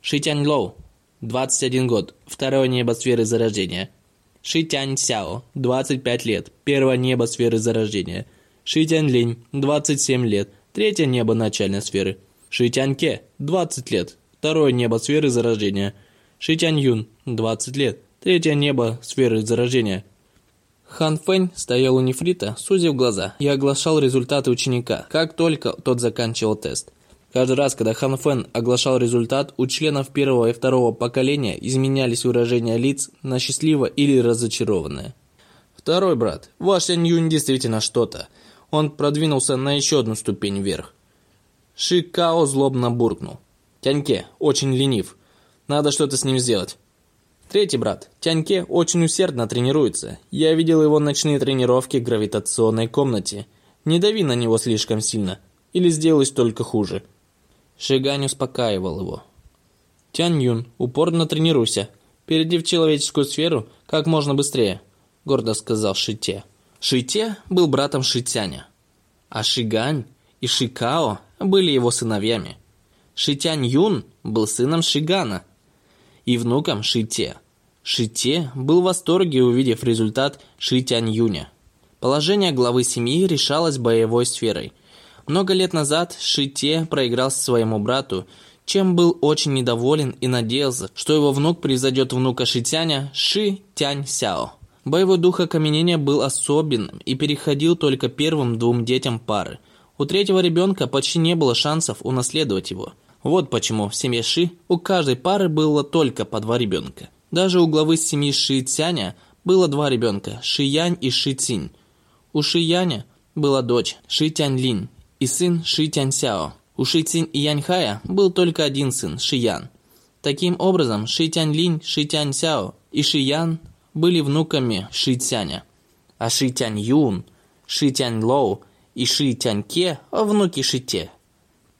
Шитянь Лоу 21 год, второе небо сферы зарождения. Ши Тянь Сяо, 25 лет, первое небо сферы зарождения. Ши Тянь Линь, 27 лет, третье небо начальной сферы. Ши Тянь Ке, 20 лет, второе небо сферы зарождения. Ши Тянь Юн, 20 лет, третье небо сферы зарождения. Хан Фэнь стоял у нефрита, сузив глаза, и оглашал результаты ученика, как только тот заканчивал тест. Каждый раз, когда Хан Фэн оглашал результат, у членов первого и второго поколения изменялись выражения лиц на счастливо или разочарованное. Второй брат, ваш Сянь Юнь действительно что-то. Он продвинулся на еще одну ступень вверх. Ши Као злобно буркнул. Тяньке очень ленив. Надо что-то с ним сделать. Третий брат, Тяньке, очень усердно тренируется. Я видел его ночные тренировки в гравитационной комнате. Не дави на него слишком сильно, или сделаешь только хуже. Шигань успокаивал его. «Тянь Юн, упорно тренируйся. Перейди в человеческую сферу как можно быстрее», – гордо сказал Шите. Шите был братом Шитяня, а Шигань и Шикао были его сыновьями. Шитянь Юн был сыном Шигана и внуком Шите. Шите был в восторге, увидев результат Шитянь Юня. Положение главы семьи решалось боевой сферой. Много лет назад Шите проиграл своему брату, чем был очень недоволен и надеялся, что его внук превзойдет внука Шитяня Ши Тянь Сяо. Боевой дух окаменения был особенным и переходил только первым двум детям пары. У третьего ребенка почти не было шансов унаследовать его. Вот почему в семье Ши у каждой пары было только по два ребенка. Даже у главы семьи Ши Цяня было два ребенка – Ши Янь и Ши Цинь. У Ши Яня была дочь Ши Тянь Линь и сын Ши Тянь Сяо. У Ши Цинь и Янь Хая был только один сын – Ши Ян. Таким образом, Ши Тянь Линь, Ши Тянь Сяо и Ши Ян были внуками Ши Цяня, а Ши Тянь Юн, Ши Тянь Лоу и Ши Тянь Ке – внуки Ши Те.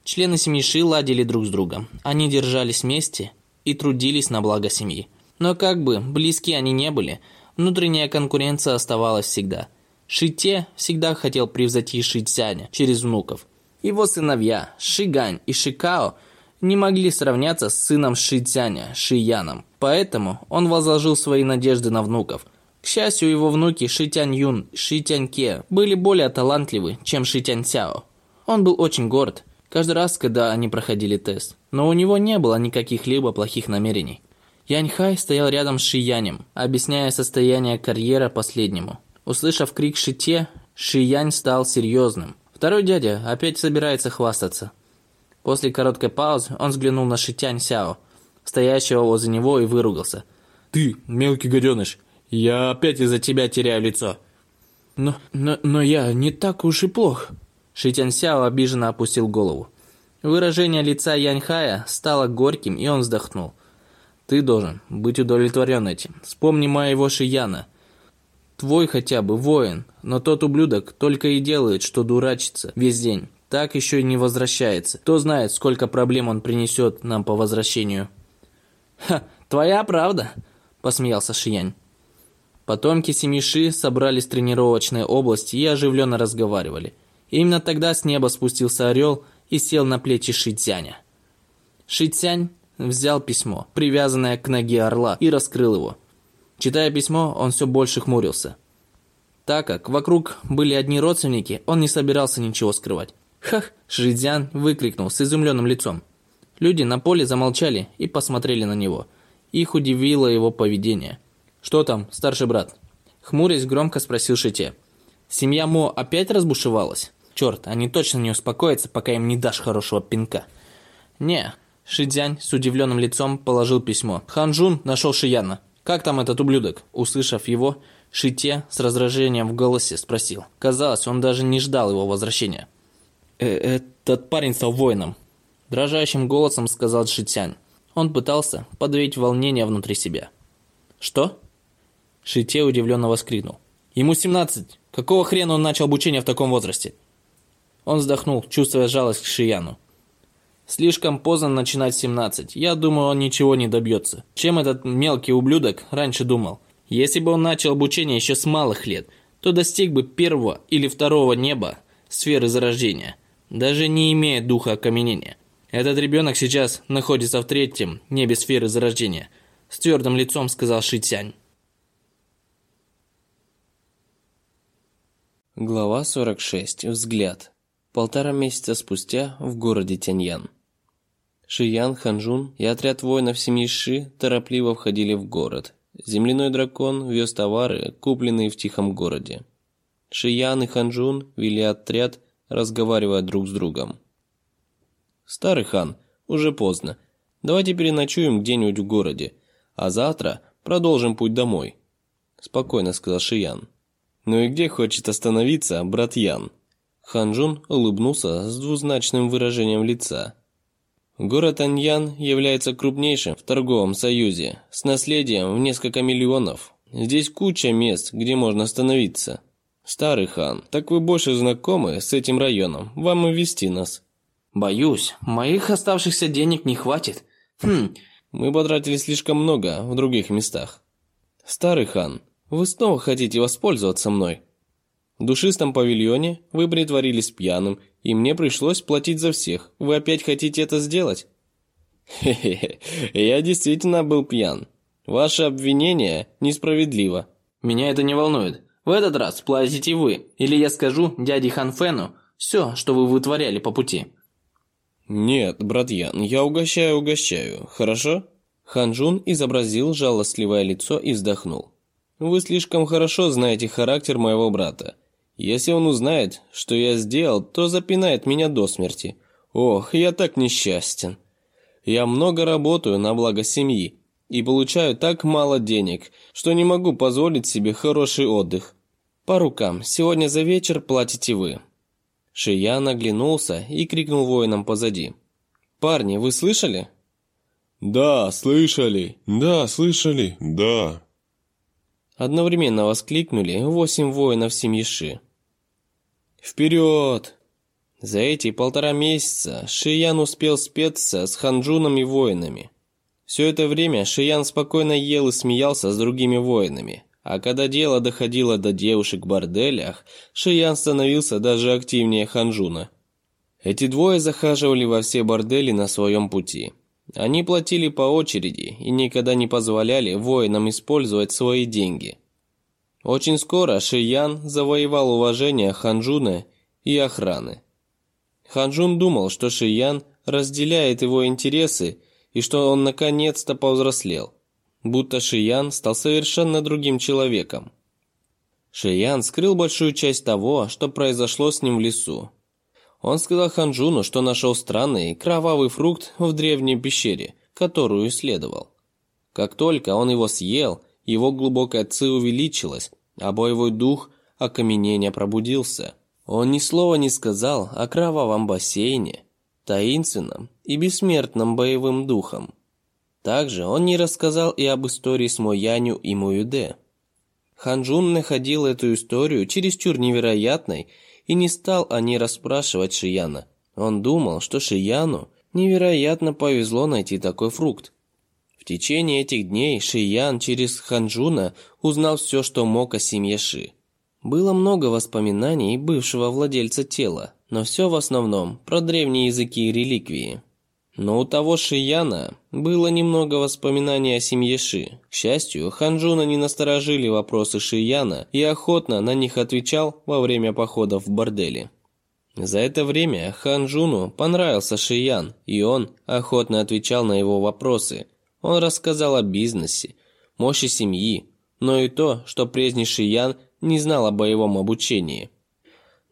Члены семьи Ши ладили друг с другом. Они держались вместе и трудились на благо семьи. Но как бы близки они не были, внутренняя конкуренция оставалась всегда. Ши Те всегда хотел превзойти Ши Цяня через внуков. Его сыновья Ши Гань и Ши Као не могли сравняться с сыном Ши Цяня, Ши Яном. Поэтому он возложил свои надежды на внуков. К счастью, его внуки Ши Тянь Юн и Ши Тянь Ке были более талантливы, чем Ши Тянь Сяо. Он был очень горд, каждый раз, когда они проходили тест. Но у него не было никаких либо плохих намерений. Янь Хай стоял рядом с Ши Янем, объясняя состояние карьера последнему. Услышав крик Ши Те, Ши Янь стал серьезным. Второй дядя опять собирается хвастаться. После короткой паузы он взглянул на Ши Тянь Сяо – стоящего возле него, и выругался. «Ты, мелкий гаденыш, я опять из-за тебя теряю лицо». «Но, но, но я не так уж и плох». Шитян Сяо обиженно опустил голову. Выражение лица Яньхая стало горьким, и он вздохнул. «Ты должен быть удовлетворен этим. Вспомни моего Шияна. Твой хотя бы воин, но тот ублюдок только и делает, что дурачится весь день. Так еще и не возвращается. Кто знает, сколько проблем он принесет нам по возвращению». «Ха, твоя правда?» – посмеялся Шиянь. Потомки семьи Ши собрались в тренировочной области и оживленно разговаривали. Именно тогда с неба спустился орел и сел на плечи Шитяня. Шитянь взял письмо, привязанное к ноге орла, и раскрыл его. Читая письмо, он все больше хмурился. Так как вокруг были одни родственники, он не собирался ничего скрывать. «Хах!» – Шидзян выкрикнул с изумленным лицом. Люди на поле замолчали и посмотрели на него. Их удивило его поведение. «Что там, старший брат?» Хмурясь, громко спросил Шите. «Семья Мо опять разбушевалась? Черт, они точно не успокоятся, пока им не дашь хорошего пинка». «Не». Шидзянь с удивленным лицом положил письмо. «Ханжун нашел Шияна. Как там этот ублюдок?» Услышав его, Шите с раздражением в голосе спросил. Казалось, он даже не ждал его возвращения. «Э «Этот парень стал воином. Дрожащим голосом сказал Шитянь. Он пытался подавить волнение внутри себя. «Что?» Шите удивленно воскликнул. «Ему 17. Какого хрена он начал обучение в таком возрасте?» Он вздохнул, чувствуя жалость к Шияну. «Слишком поздно начинать 17. Я думаю, он ничего не добьется. Чем этот мелкий ублюдок раньше думал? Если бы он начал обучение еще с малых лет, то достиг бы первого или второго неба сферы зарождения, даже не имея духа окаменения. «Этот ребенок сейчас находится в третьем небе сферы зарождения», с твердым лицом сказал Шитянь. Глава 46. Взгляд. Полтора месяца спустя в городе Тяньян. Шиян, Ханжун и отряд воинов семьи Ши торопливо входили в город. Земляной дракон вез товары, купленные в тихом городе. Шиян и Ханжун вели отряд, разговаривая друг с другом. «Старый хан, уже поздно. Давайте переночуем где-нибудь в городе, а завтра продолжим путь домой», – спокойно сказал Шиян. «Ну и где хочет остановиться брат Ян?» Ханжун улыбнулся с двузначным выражением лица. Город Аньян является крупнейшим в торговом союзе, с наследием в несколько миллионов. Здесь куча мест, где можно остановиться. Старый хан, так вы больше знакомы с этим районом, вам и вести нас. Боюсь, моих оставшихся денег не хватит. Хм, Мы потратили слишком много в других местах. Старый хан, вы снова хотите воспользоваться мной? В душистом павильоне вы притворились пьяным, и мне пришлось платить за всех. Вы опять хотите это сделать? Хе-хе, я действительно был пьян. Ваше обвинение несправедливо. меня это не волнует. В этот раз платите вы, или я скажу дяде Ханфену все, что вы вытворяли по пути. Нет, брат Ян, я угощаю, угощаю, хорошо? Ханжун изобразил жалостливое лицо и вздохнул. Вы слишком хорошо знаете характер моего брата. Если он узнает, что я сделал, то запинает меня до смерти. Ох, я так несчастен. Я много работаю на благо семьи и получаю так мало денег, что не могу позволить себе хороший отдых. По рукам, сегодня за вечер платите вы. Шиян оглянулся и крикнул воинам позади. «Парни, вы слышали?» Да, слышали. Да, слышали. Да. Одновременно воскликнули восемь воинов семьи Ши. «Вперед!» За эти полтора месяца Шиян успел спеться с ханджуном и воинами. Все это время Шиян спокойно ел и смеялся с другими воинами, а когда дело доходило до девушек в борделях, Шиян становился даже активнее ханджуна. Эти двое захаживали во все бордели на своем пути. Они платили по очереди и никогда не позволяли воинам использовать свои деньги. Очень скоро Шиян завоевал уважение Ханжуна и охраны. Ханжун думал, что Шиян разделяет его интересы и что он наконец-то повзрослел, будто Шиян стал совершенно другим человеком. Шиян скрыл большую часть того, что произошло с ним в лесу. Он сказал Ханжуну, что нашел странный кровавый фрукт в древней пещере, которую исследовал. Как только он его съел, его глубокая ци увеличилась, а боевой дух окаменения пробудился – он ни слова не сказал о кровавом бассейне, таинственном и бессмертном боевым духом. Также он не рассказал и об истории с Мояню и Моюде. Ханжун находил эту историю чересчур невероятной и не стал о ней расспрашивать Шияна. Он думал, что Шияну невероятно повезло найти такой фрукт. В течение этих дней Шиян через Ханжуна узнал все, что мог о семье Ши. Было много воспоминаний бывшего владельца тела, но все в основном про древние языки и реликвии. Но у того Шияна было немного воспоминаний о семье Ши. К счастью, Ханжуна не насторожили вопросы Шияна и охотно на них отвечал во время походов в бордели. За это время Ханжуну понравился Шиян, и он охотно отвечал на его вопросы. Он рассказал о бизнесе, мощи семьи, но и то, что прежний Шиян не знал о боевом обучении.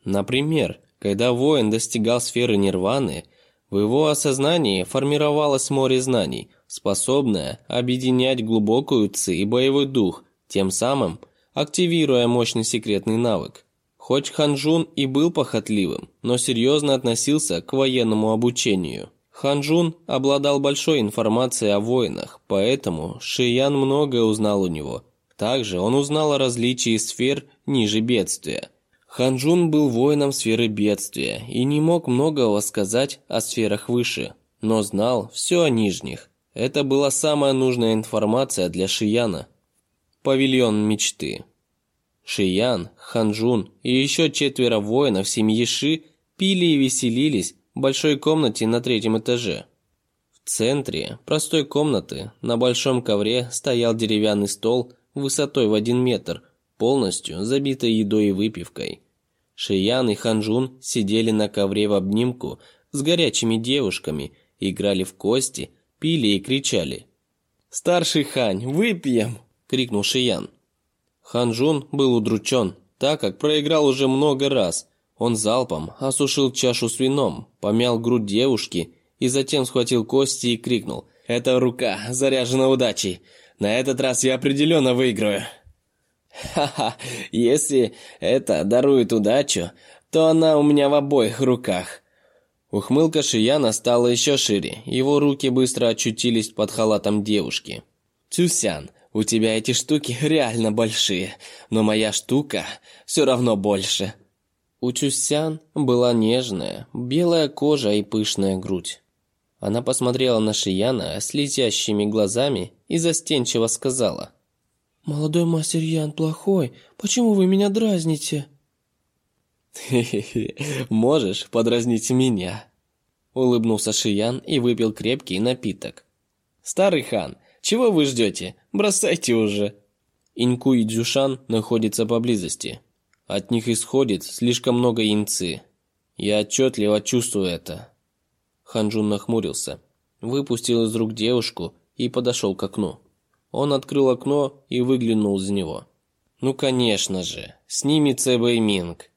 Например, когда воин достигал сферы нирваны, в его осознании формировалось море знаний, способное объединять глубокую ци и боевой дух, тем самым активируя мощный секретный навык. Хоть Ханжун и был похотливым, но серьезно относился к военному обучению. Ханжун обладал большой информацией о воинах, поэтому Шиян многое узнал у него – также он узнал о различии сфер ниже бедствия. Ханжун был воином сферы бедствия и не мог многого сказать о сферах выше, но знал все о нижних. Это была самая нужная информация для Шияна. Павильон мечты. Шиян, Ханжун и еще четверо воинов семьи Ши пили и веселились в большой комнате на третьем этаже. В центре простой комнаты на большом ковре стоял деревянный стол высотой в один метр, полностью забитой едой и выпивкой. Шиян и Ханжун сидели на ковре в обнимку с горячими девушками, играли в кости, пили и кричали. «Старший Хань, выпьем!» – крикнул Шиян. Ханжун был удручен, так как проиграл уже много раз. Он залпом осушил чашу с вином, помял грудь девушки и затем схватил кости и крикнул «Это рука, заряжена удачей! На этот раз я определенно выиграю. Ха-ха, если это дарует удачу, то она у меня в обоих руках. Ухмылка Шияна стала еще шире, его руки быстро очутились под халатом девушки. «Цюсян, у тебя эти штуки реально большие, но моя штука все равно больше». У Чусян была нежная, белая кожа и пышная грудь. Она посмотрела на Шияна слезящими глазами и застенчиво сказала. «Молодой мастер Ян плохой. Почему вы меня дразните?» «Хе-хе-хе, можешь подразнить меня?» Улыбнулся Шиян и выпил крепкий напиток. «Старый хан, чего вы ждете? Бросайте уже!» Инку и Дзюшан находятся поблизости. От них исходит слишком много инцы. Я отчетливо чувствую это. Ханжун нахмурился, выпустил из рук девушку и подошел к окну. Он открыл окно и выглянул из него. Ну, конечно же, с ними Цэбэ и Минг.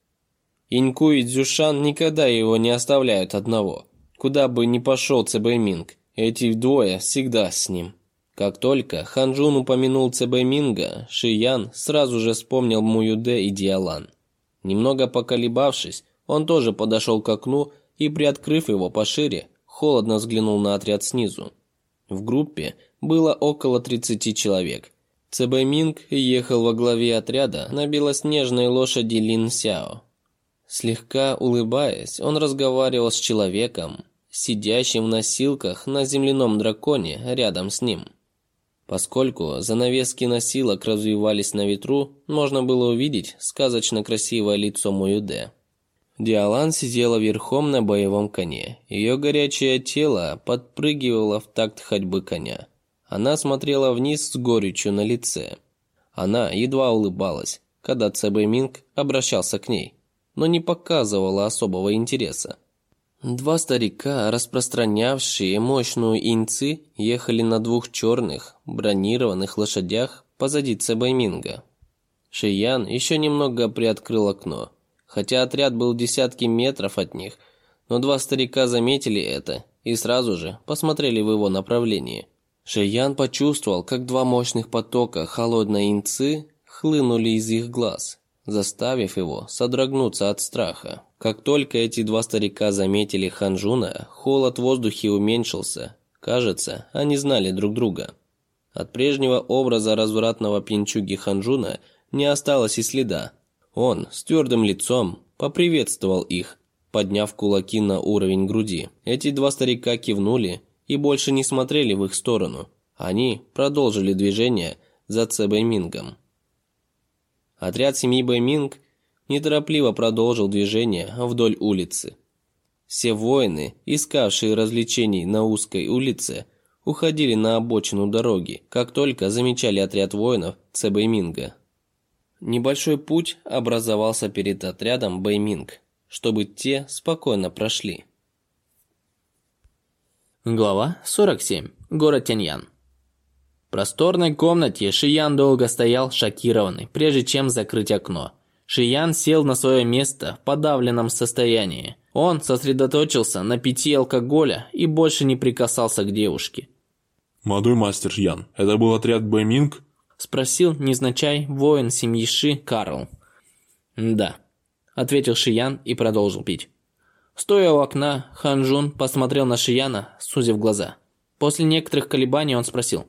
Инку и Дзюшан никогда его не оставляют одного. Куда бы ни пошел Цэбэ Минг, эти двое всегда с ним. Как только Ханжун упомянул Цб Минга, Шиян сразу же вспомнил Муюде и Диалан. Немного поколебавшись, он тоже подошел к окну и, приоткрыв его пошире, холодно взглянул на отряд снизу. В группе было около 30 человек. Цб Минг ехал во главе отряда на белоснежной лошади Лин Сяо. Слегка улыбаясь, он разговаривал с человеком, сидящим в носилках на земляном драконе рядом с ним. Поскольку занавески носилок развивались на ветру, можно было увидеть сказочно красивое лицо Муюде. Диалан сидела верхом на боевом коне. Ее горячее тело подпрыгивало в такт ходьбы коня. Она смотрела вниз с горечью на лице. Она едва улыбалась, когда Цебэ Минг обращался к ней, но не показывала особого интереса. Два старика, распространявшие мощную инцы, ехали на двух черных, бронированных лошадях позади Цебайминга. Шиян еще немного приоткрыл окно, хотя отряд был десятки метров от них, но два старика заметили это и сразу же посмотрели в его направлении. Шиян почувствовал, как два мощных потока холодной инцы хлынули из их глаз, заставив его содрогнуться от страха. Как только эти два старика заметили Ханжуна, холод в воздухе уменьшился. Кажется, они знали друг друга. От прежнего образа развратного пьянчуги Ханжуна не осталось и следа. Он с твердым лицом поприветствовал их, подняв кулаки на уровень груди. Эти два старика кивнули и больше не смотрели в их сторону. Они продолжили движение за Цэ Бэймингом. Отряд семьи Бэйминг неторопливо продолжил движение вдоль улицы. Все воины, искавшие развлечений на узкой улице, уходили на обочину дороги, как только замечали отряд воинов Цэ Бэйминга. Небольшой путь образовался перед отрядом Бэйминг, чтобы те спокойно прошли. Глава 47. Город Тяньян. В просторной комнате Шиян долго стоял шокированный, прежде чем закрыть окно – Шиян сел на свое место в подавленном состоянии. Он сосредоточился на питье алкоголя и больше не прикасался к девушке. «Молодой мастер Ян, это был отряд Бэйминг?» Спросил невзначай воин семьи Ши Карл. «Да», – ответил Шиян и продолжил пить. Стоя у окна, Ханжун посмотрел на Шияна, сузив глаза. После некоторых колебаний он спросил.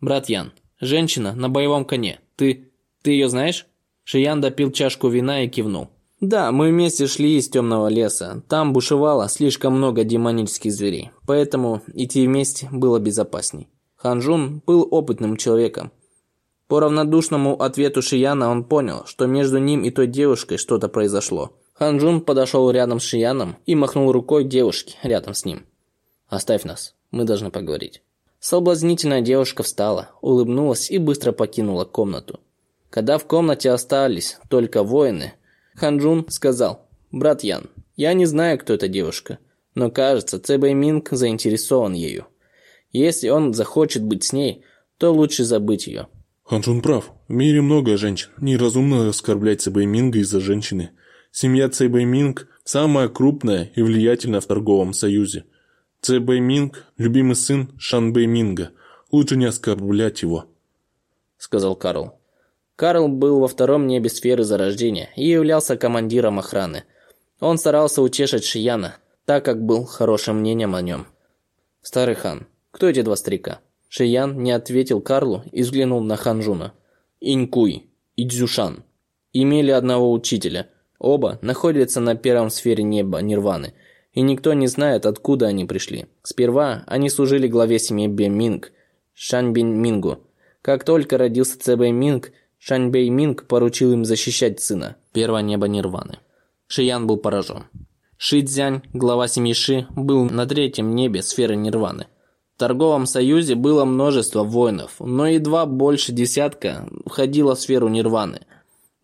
«Брат Ян, женщина на боевом коне, ты... ты ее знаешь?» Шиян допил чашку вина и кивнул. «Да, мы вместе шли из темного леса. Там бушевало слишком много демонических зверей, поэтому идти вместе было безопасней. Ханжун был опытным человеком. По равнодушному ответу Шияна он понял, что между ним и той девушкой что-то произошло. Ханжун подошел рядом с Шияном и махнул рукой девушке рядом с ним. «Оставь нас, мы должны поговорить». Соблазнительная девушка встала, улыбнулась и быстро покинула комнату. Когда в комнате остались только воины, Ханжун сказал, «Брат Ян, я не знаю, кто эта девушка, но кажется, Цэбэй Минг заинтересован ею. Если он захочет быть с ней, то лучше забыть ее». Ханжун прав. В мире много женщин. Неразумно оскорблять Цэбэй Минга из-за женщины. Семья Цэбэй Минг самая крупная и влиятельная в торговом союзе. Цэбэй Минг – любимый сын Шанбэй Минга. Лучше не оскорблять его. Сказал Карл. Карл был во втором небе сферы зарождения и являлся командиром охраны. Он старался утешить Шияна, так как был хорошим мнением о нем. «Старый хан, кто эти два старика?» Шиян не ответил Карлу и взглянул на Ханжуна. «Инькуй и Дзюшан. Имели одного учителя. Оба находятся на первом сфере неба Нирваны, и никто не знает, откуда они пришли. Сперва они служили главе семьи Бен Шаньбин Мингу. Как только родился Цебэй Минг, Шань Бэйминг поручил им защищать сына. Первое небо Нирваны. Шиян был поражен. Ши Цзянь, глава семьи Ши, был на третьем небе сферы Нирваны. В торговом союзе было множество воинов, но едва больше десятка входило в сферу Нирваны.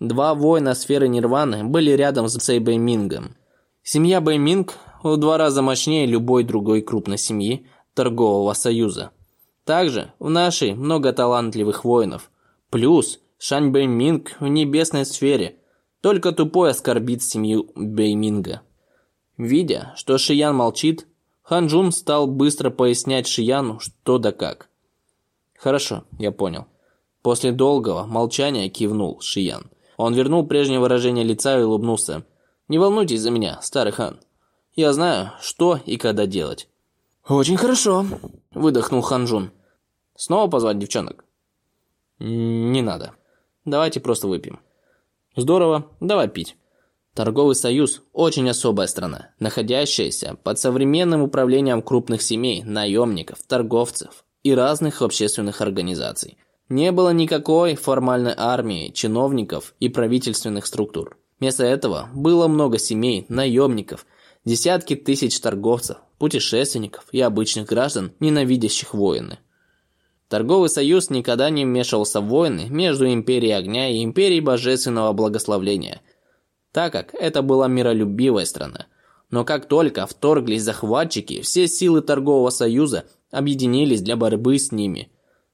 Два воина сферы Нирваны были рядом с Цэ Бэймингом. Семья Бэйминг в два раза мощнее любой другой крупной семьи торгового союза. Также в ней много талантливых воинов. Плюс Шань Бэйминг в небесной сфере. Только тупой оскорбит семью Бэйминга. Видя, что Шиян молчит, Ханжун стал быстро пояснять Шияну, что да как. «Хорошо, я понял». После долгого молчания кивнул Шиян. Он вернул прежнее выражение лица и улыбнулся. «Не волнуйтесь за меня, старый Хан. Я знаю, что и когда делать». «Очень хорошо», – выдохнул Ханжун. «Снова позвать девчонок?» «Не надо. Давайте просто выпьем». «Здорово, давай пить». Торговый союз – очень особая страна, находящаяся под современным управлением крупных семей, наемников, торговцев и разных общественных организаций. Не было никакой формальной армии, чиновников и правительственных структур. Вместо этого было много семей, наемников, десятки тысяч торговцев, путешественников и обычных граждан, ненавидящих войны. Торговый союз никогда не вмешивался в войны между Империей Огня и Империей Божественного Благословления – так как это была миролюбивая страна. Но как только вторглись захватчики, все силы торгового союза объединились для борьбы с ними.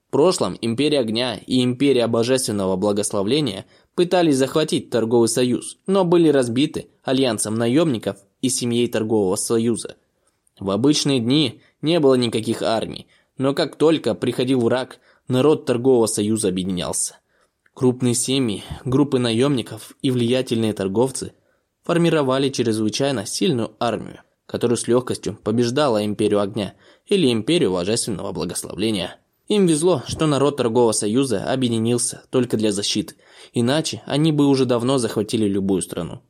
В прошлом Империя Огня и Империя Божественного Благословления пытались захватить торговый союз, но были разбиты альянсом наемников и семьей торгового союза. В обычные дни не было никаких армий, но как только приходил враг, народ торгового союза объединялся. Крупные семьи, группы наемников и влиятельные торговцы формировали чрезвычайно сильную армию, которая с легкостью побеждала Империю Огня или Империю Божественного Благословления. Им везло, что народ Торгового Союза объединился только для защиты, иначе они бы уже давно захватили любую страну.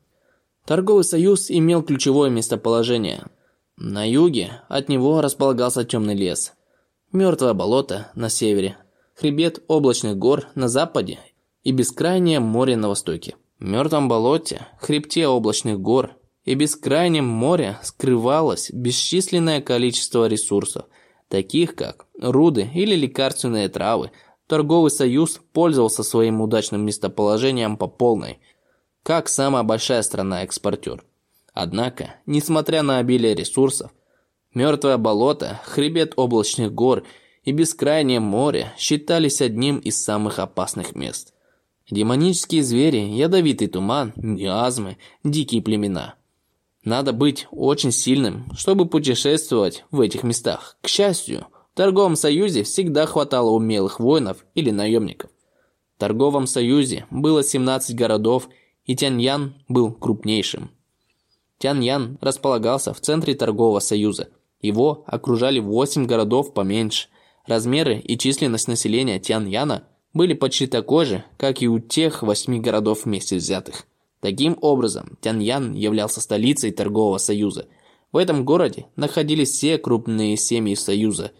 Торговый союз имел ключевое местоположение. На юге от него располагался темный лес, мертвое болото на севере, хребет облачных гор на западе и бескрайнее море на востоке. В мертвом болоте, хребте облачных гор и бескрайнем море скрывалось бесчисленное количество ресурсов, таких как руды или лекарственные травы. Торговый союз пользовался своим удачным местоположением по полной, как самая большая страна-экспортер. Однако, несмотря на обилие ресурсов, мертвое болото, хребет облачных гор и бескрайнее море считались одним из самых опасных мест. Демонические звери, ядовитый туман, миазмы, дикие племена. Надо быть очень сильным, чтобы путешествовать в этих местах. К счастью, в торговом союзе всегда хватало умелых воинов или наемников. В торговом союзе было 17 городов, и Тяньян был крупнейшим. Тяньян располагался в центре торгового союза. Его окружали 8 городов поменьше. Размеры и численность населения Тяньяна – были почти такой же, как и у тех восьми городов вместе взятых. Таким образом, Тяньян являлся столицей торгового союза. В этом городе находились все крупные семьи союза.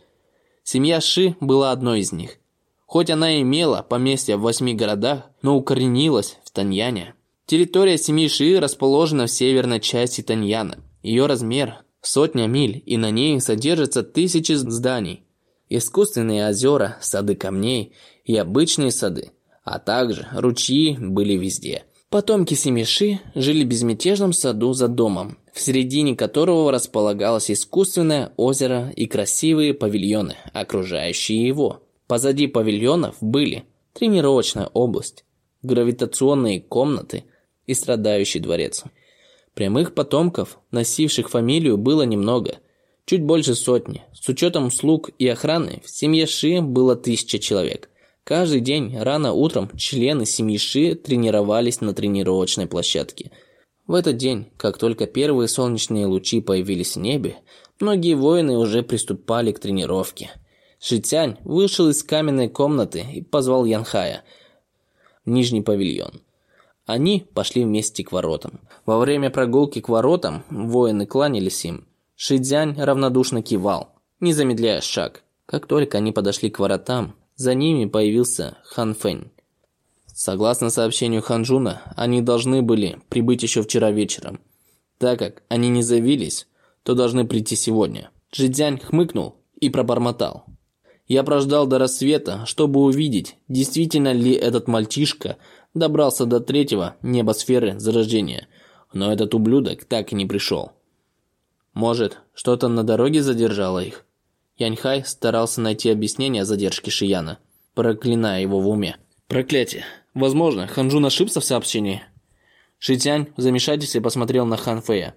Семья Ши была одной из них. Хоть она имела поместье в восьми городах, но укоренилась в Таньяне. Территория семьи Ши расположена в северной части Таньяна. Ее размер – сотня миль, и на ней содержатся тысячи зданий. Искусственные озера, сады камней и обычные сады, а также ручьи были везде. Потомки Семиши жили в безмятежном саду за домом, в середине которого располагалось искусственное озеро и красивые павильоны, окружающие его. Позади павильонов были тренировочная область, гравитационные комнаты и страдающий дворец. Прямых потомков, носивших фамилию, было немного, чуть больше сотни. С учетом слуг и охраны в семье Ши было тысяча человек – Каждый день рано утром члены семьи Ши тренировались на тренировочной площадке. В этот день, как только первые солнечные лучи появились в небе, многие воины уже приступали к тренировке. Шитянь вышел из каменной комнаты и позвал Янхая в нижний павильон. Они пошли вместе к воротам. Во время прогулки к воротам воины кланялись им. Шидзянь равнодушно кивал, не замедляя шаг. Как только они подошли к воротам, за ними появился Хан Фэнь. Согласно сообщению Ханжуна, они должны были прибыть еще вчера вечером. Так как они не заявились, то должны прийти сегодня. Джидзянь хмыкнул и пробормотал. Я прождал до рассвета, чтобы увидеть, действительно ли этот мальчишка добрался до третьего небосферы зарождения, но этот ублюдок так и не пришел. Может, что-то на дороге задержало их? Яньхай старался найти объяснение задержки Шияна, проклиная его в уме. Проклятие. Возможно, Ханжун ошибся в сообщении. Шитянь в замешательстве посмотрел на Хан Фэя.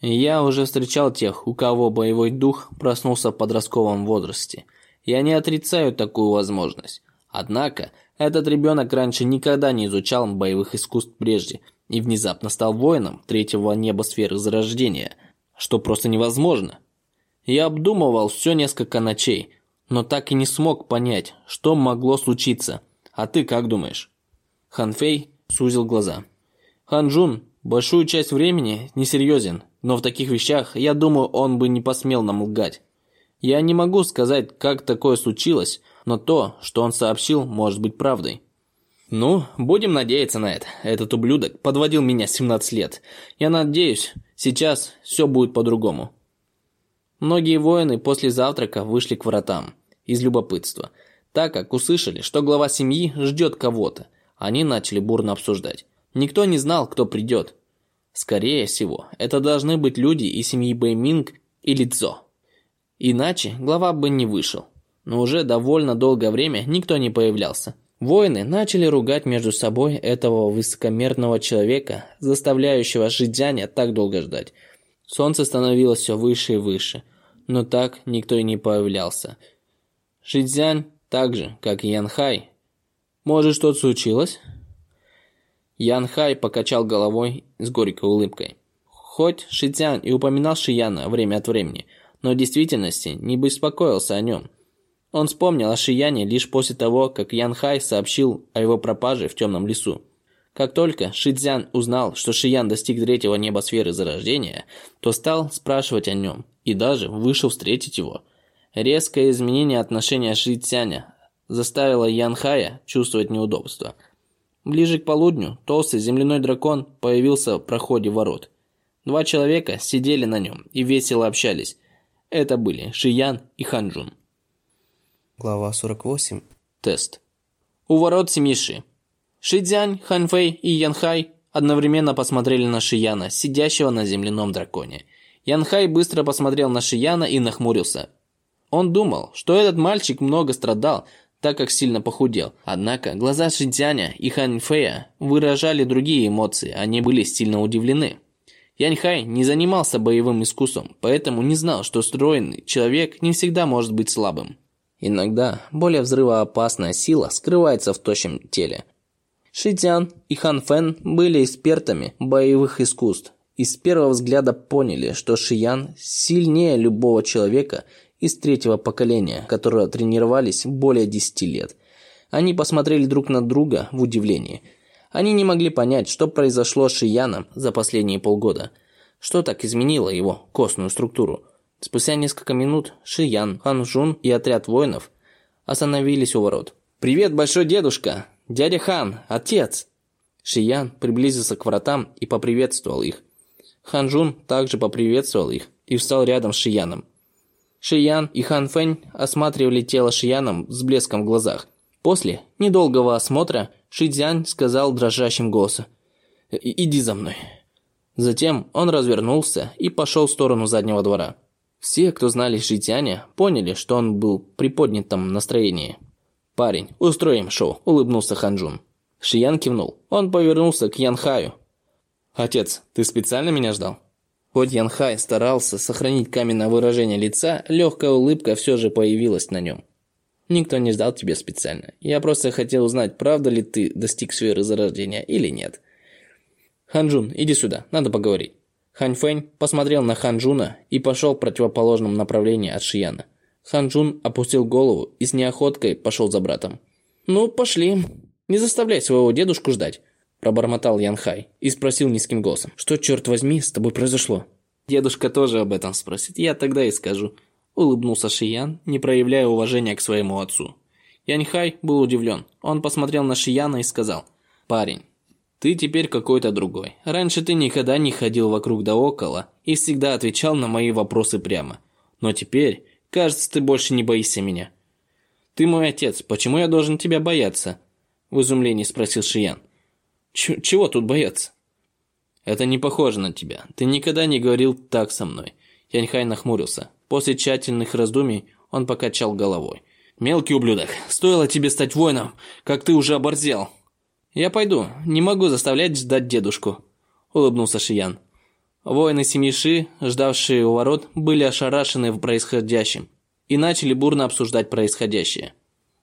Я уже встречал тех, у кого боевой дух проснулся в подростковом возрасте. Я не отрицаю такую возможность. Однако, этот ребенок раньше никогда не изучал боевых искусств прежде и внезапно стал воином третьего неба сферы зарождения, что просто невозможно. Я обдумывал все несколько ночей, но так и не смог понять, что могло случиться – а ты как думаешь?» Хан Фэй сузил глаза. «Хан Джун большую часть времени несерьезен, но в таких вещах, я думаю, он бы не посмел нам лгать. Я не могу сказать, как такое случилось, но то, что он сообщил, может быть правдой». «Ну, будем надеяться на это. Этот ублюдок подводил меня 17 лет. Я надеюсь, сейчас все будет по-другому». Многие воины после завтрака вышли к вратам из любопытства – так как услышали, что глава семьи ждет кого-то, они начали бурно обсуждать. Никто не знал, кто придет. Скорее всего, это должны быть люди из семьи Бэйминг или Цзо. Иначе глава бы не вышел. Но уже довольно долгое время никто не появлялся. Воины начали ругать между собой этого высокомерного человека, заставляющего Жидзяня так долго ждать. Солнце становилось все выше и выше, но так никто и не появлялся. Жидзянь так же, как и Янхай. Может, что-то случилось? Янхай покачал головой с горькой улыбкой. Хоть Шитян и упоминал Шияна время от времени, но в действительности не беспокоился о нем. Он вспомнил о Шияне лишь после того, как Янхай сообщил о его пропаже в темном лесу. Как только Шидзян узнал, что Шиян достиг третьего небосферы зарождения, то стал спрашивать о нем и даже вышел встретить его – Резкое изменение отношения Ши Цяня заставило Янхая чувствовать неудобство. Ближе к полудню толстый земляной дракон появился в проходе ворот. Два человека сидели на нем и весело общались. Это были Шиян и Ханджун. Глава 48. Тест. У ворот семьи Ши. Шидзянь, Ханфэй и Янхай одновременно посмотрели на Шияна, сидящего на земляном драконе. Янхай быстро посмотрел на Шияна и нахмурился. Он думал, что этот мальчик много страдал, так как сильно похудел. Однако глаза Шинтяня и Ханьфэя выражали другие эмоции, они были сильно удивлены. Яньхай не занимался боевым искусством, поэтому не знал, что стройный человек не всегда может быть слабым. Иногда более взрывоопасная сила скрывается в тощем теле. Шитян и Хан Фэн были экспертами боевых искусств и с первого взгляда поняли, что Шиян сильнее любого человека из третьего поколения, которые тренировались более 10 лет. Они посмотрели друг на друга в удивлении. Они не могли понять, что произошло с Шияном за последние полгода. Что так изменило его костную структуру. Спустя несколько минут Шиян, Хан Жун и отряд воинов остановились у ворот. «Привет, большой дедушка! Дядя Хан! Отец!» Шиян приблизился к вратам и поприветствовал их. Хан Жун также поприветствовал их и встал рядом с Шияном. Шиян и Хан Фэнь осматривали тело Шияном с блеском в глазах. После недолгого осмотра Шидзянь сказал дрожащим голосом «Иди за мной». Затем он развернулся и пошел в сторону заднего двора. Все, кто знали Шидзяня, поняли, что он был в приподнятом настроении. «Парень, устроим шоу», – улыбнулся Ханжун. Шиян кивнул. Он повернулся к Янхаю. «Отец, ты специально меня ждал?» Хоть Янхай старался сохранить каменное выражение лица, легкая улыбка все же появилась на нем. «Никто не ждал тебя специально. Я просто хотел узнать, правда ли ты достиг сферы зарождения или нет». «Ханжун, иди сюда, надо поговорить». Хань Фэнь посмотрел на Ханжуна и пошел в противоположном направлении от Шияна. Ханжун опустил голову и с неохоткой пошел за братом. «Ну, пошли. Не заставляй своего дедушку ждать». пробормотал Янхай и спросил низким голосом. Что, черт возьми, с тобой произошло? Дедушка тоже об этом спросит, я тогда и скажу. Улыбнулся Шиян, не проявляя уважения к своему отцу. Янхай был удивлен. Он посмотрел на Шияна и сказал. Парень, ты теперь какой-то другой. Раньше ты никогда не ходил вокруг да около и всегда отвечал на мои вопросы прямо. Но теперь, кажется, ты больше не боишься меня. Ты мой отец, почему я должен тебя бояться? В изумлении спросил Шиян. Ч чего тут бояться? Это не похоже на тебя. Ты никогда не говорил так со мной. Яньхай нахмурился. После тщательных раздумий он покачал головой. Мелкий ублюдок, стоило тебе стать воином, как ты уже оборзел. Я пойду, не могу заставлять ждать дедушку, улыбнулся Шиян. Воины семьи Ши, ждавшие у ворот, были ошарашены происходящим и начали бурно обсуждать происходящее.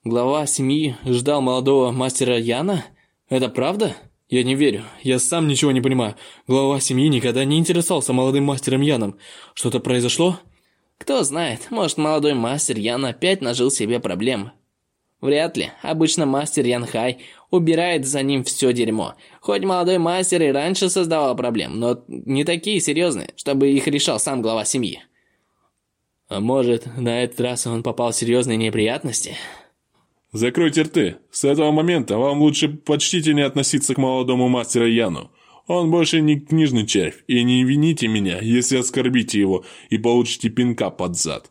Глава семьи ждал молодого мастера Яна? Это правда? Я не верю. Я сам ничего не понимаю. Глава семьи никогда не интересовался молодым мастером Яном. Что-то произошло? Кто знает, может, молодой мастер Ян опять нажил себе проблем. Вряд ли. Обычно мастер Ян Хай убирает за ним все дерьмо. Хоть молодой мастер и раньше создавал проблем, но не такие серьезные, чтобы их решал сам глава семьи. А может, на этот раз он попал в серьезные неприятности? Закройте рты. С этого момента вам лучше почтительнее относиться к молодому мастеру Яну. Он больше не книжный червь, и не вините меня, если оскорбите его и получите пинка под зад».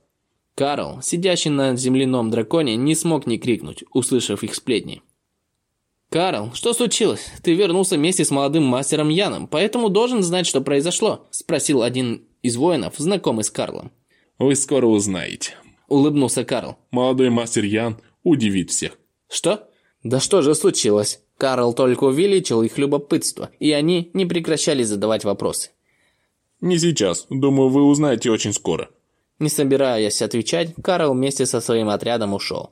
Карл, сидящий на земляном драконе, не смог не крикнуть, услышав их сплетни. «Карл, что случилось? Ты вернулся вместе с молодым мастером Яном, поэтому должен знать, что произошло», – спросил один из воинов, знакомый с Карлом. «Вы скоро узнаете», – улыбнулся Карл. «Молодой мастер Ян удивит всех». «Что? Да что же случилось?» Карл только увеличил их любопытство, и они не прекращали задавать вопросы. «Не сейчас. Думаю, вы узнаете очень скоро». Не собираясь отвечать, Карл вместе со своим отрядом ушел.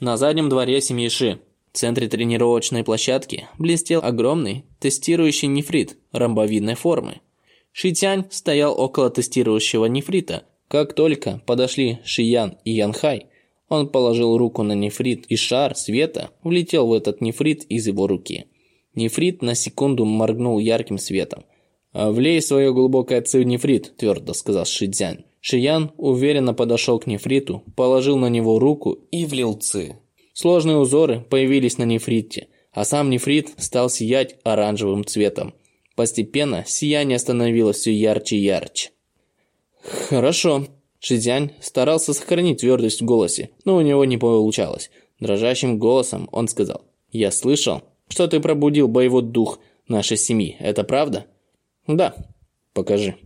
На заднем дворе семьи Ши, в центре тренировочной площадки, блестел огромный тестирующий нефрит ромбовидной формы. Шитянь стоял около тестирующего нефрита. Как только подошли Шиян и Янхай, он положил руку на нефрит, и шар света влетел в этот нефрит из его руки. Нефрит на секунду моргнул ярким светом. «Влей свое глубокое ци в нефрит», – твердо сказал Шидзянь. Шиян уверенно подошел к нефриту, положил на него руку и влил ци. Сложные узоры появились на нефрите, а сам нефрит стал сиять оранжевым цветом. Постепенно сияние становилось все ярче и ярче. «Хорошо», Шизянь старался сохранить твердость в голосе, но у него не получалось. Дрожащим голосом он сказал, «Я слышал, что ты пробудил боевой дух нашей семьи. Это правда?» «Да». «Покажи».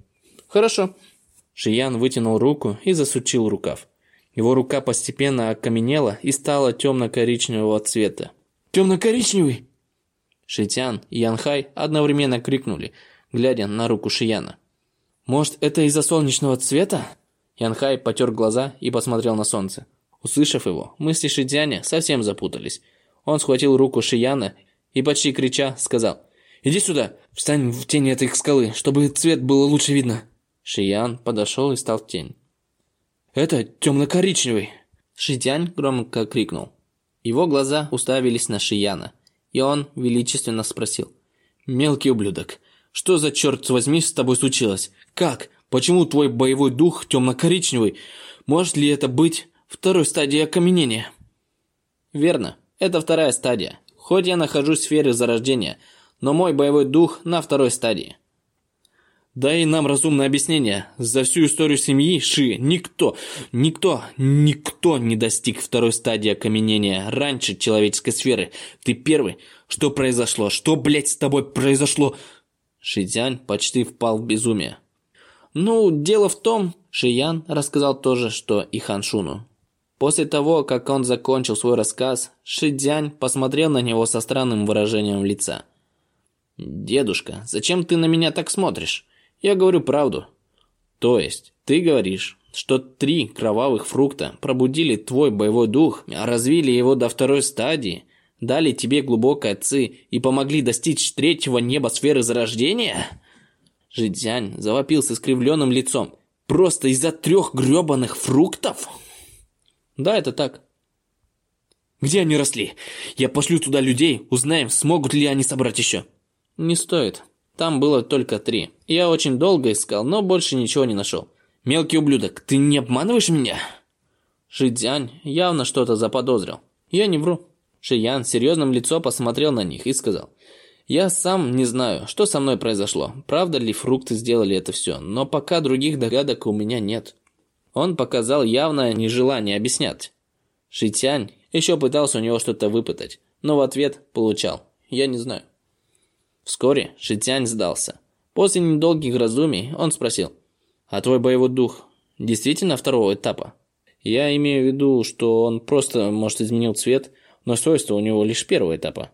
«Хорошо». Шиян вытянул руку и засучил рукав. Его рука постепенно окаменела и стала темно-коричневого цвета. «Темно-коричневый!» Шитян и Янхай одновременно крикнули, глядя на руку Шияна. «Может, это из-за солнечного цвета?» Янхай потер глаза и посмотрел на солнце. Услышав его, мысли Шидзяня совсем запутались. Он схватил руку Шияна и, почти крича, сказал «Иди сюда, встань в тени этой скалы, чтобы цвет было лучше видно». Шиян подошел и стал в тень. «Это темно-коричневый!» Шидзянь громко крикнул. Его глаза уставились на Шияна, и он величественно спросил. «Мелкий ублюдок, что за черт возьми с тобой случилось? Как? Почему твой боевой дух темно-коричневый? Может ли это быть второй стадией окаменения? Верно, это вторая стадия. Хоть я нахожусь в сфере зарождения, но мой боевой дух на второй стадии. Дай нам разумное объяснение. За всю историю семьи Ши никто, никто, никто не достиг второй стадии окаменения раньше человеческой сферы. Ты первый. Что произошло? Что, блядь, с тобой произошло? Шидзянь почти впал в безумие. Ну, дело в том, Шиян рассказал то же, что и Ханшуну. После того, как он закончил свой рассказ, Шидзянь посмотрел на него со странным выражением лица. «Дедушка, зачем ты на меня так смотришь? Я говорю правду». «То есть, ты говоришь, что три кровавых фрукта пробудили твой боевой дух, развили его до второй стадии, дали тебе глубокое ци и помогли достичь третьего неба сферы зарождения?» Жидзянь завопил с искривленным лицом. «Просто из-за трех гребаных фруктов?» «Да, это так». «Где они росли? Я пошлю туда людей, узнаем, смогут ли они собрать еще». Не стоит. Там было только три. Я очень долго искал, но больше ничего не нашел. Мелкий ублюдок, ты не обманываешь меня? Шидзянь явно что-то заподозрил. Я не вру. Шиян серьезным лицом посмотрел на них и сказал. Я сам не знаю, что со мной произошло. Правда ли фрукты сделали это все, но пока других догадок у меня нет. Он показал явное нежелание объяснять. Шитянь еще пытался у него что-то выпытать, но в ответ получал. Я не знаю. Вскоре Шитянь сдался. После недолгих раздумий он спросил. «А твой боевой дух действительно второго этапа?» «Я имею в виду, что он просто, может, изменил цвет, но свойства у него лишь первого этапа».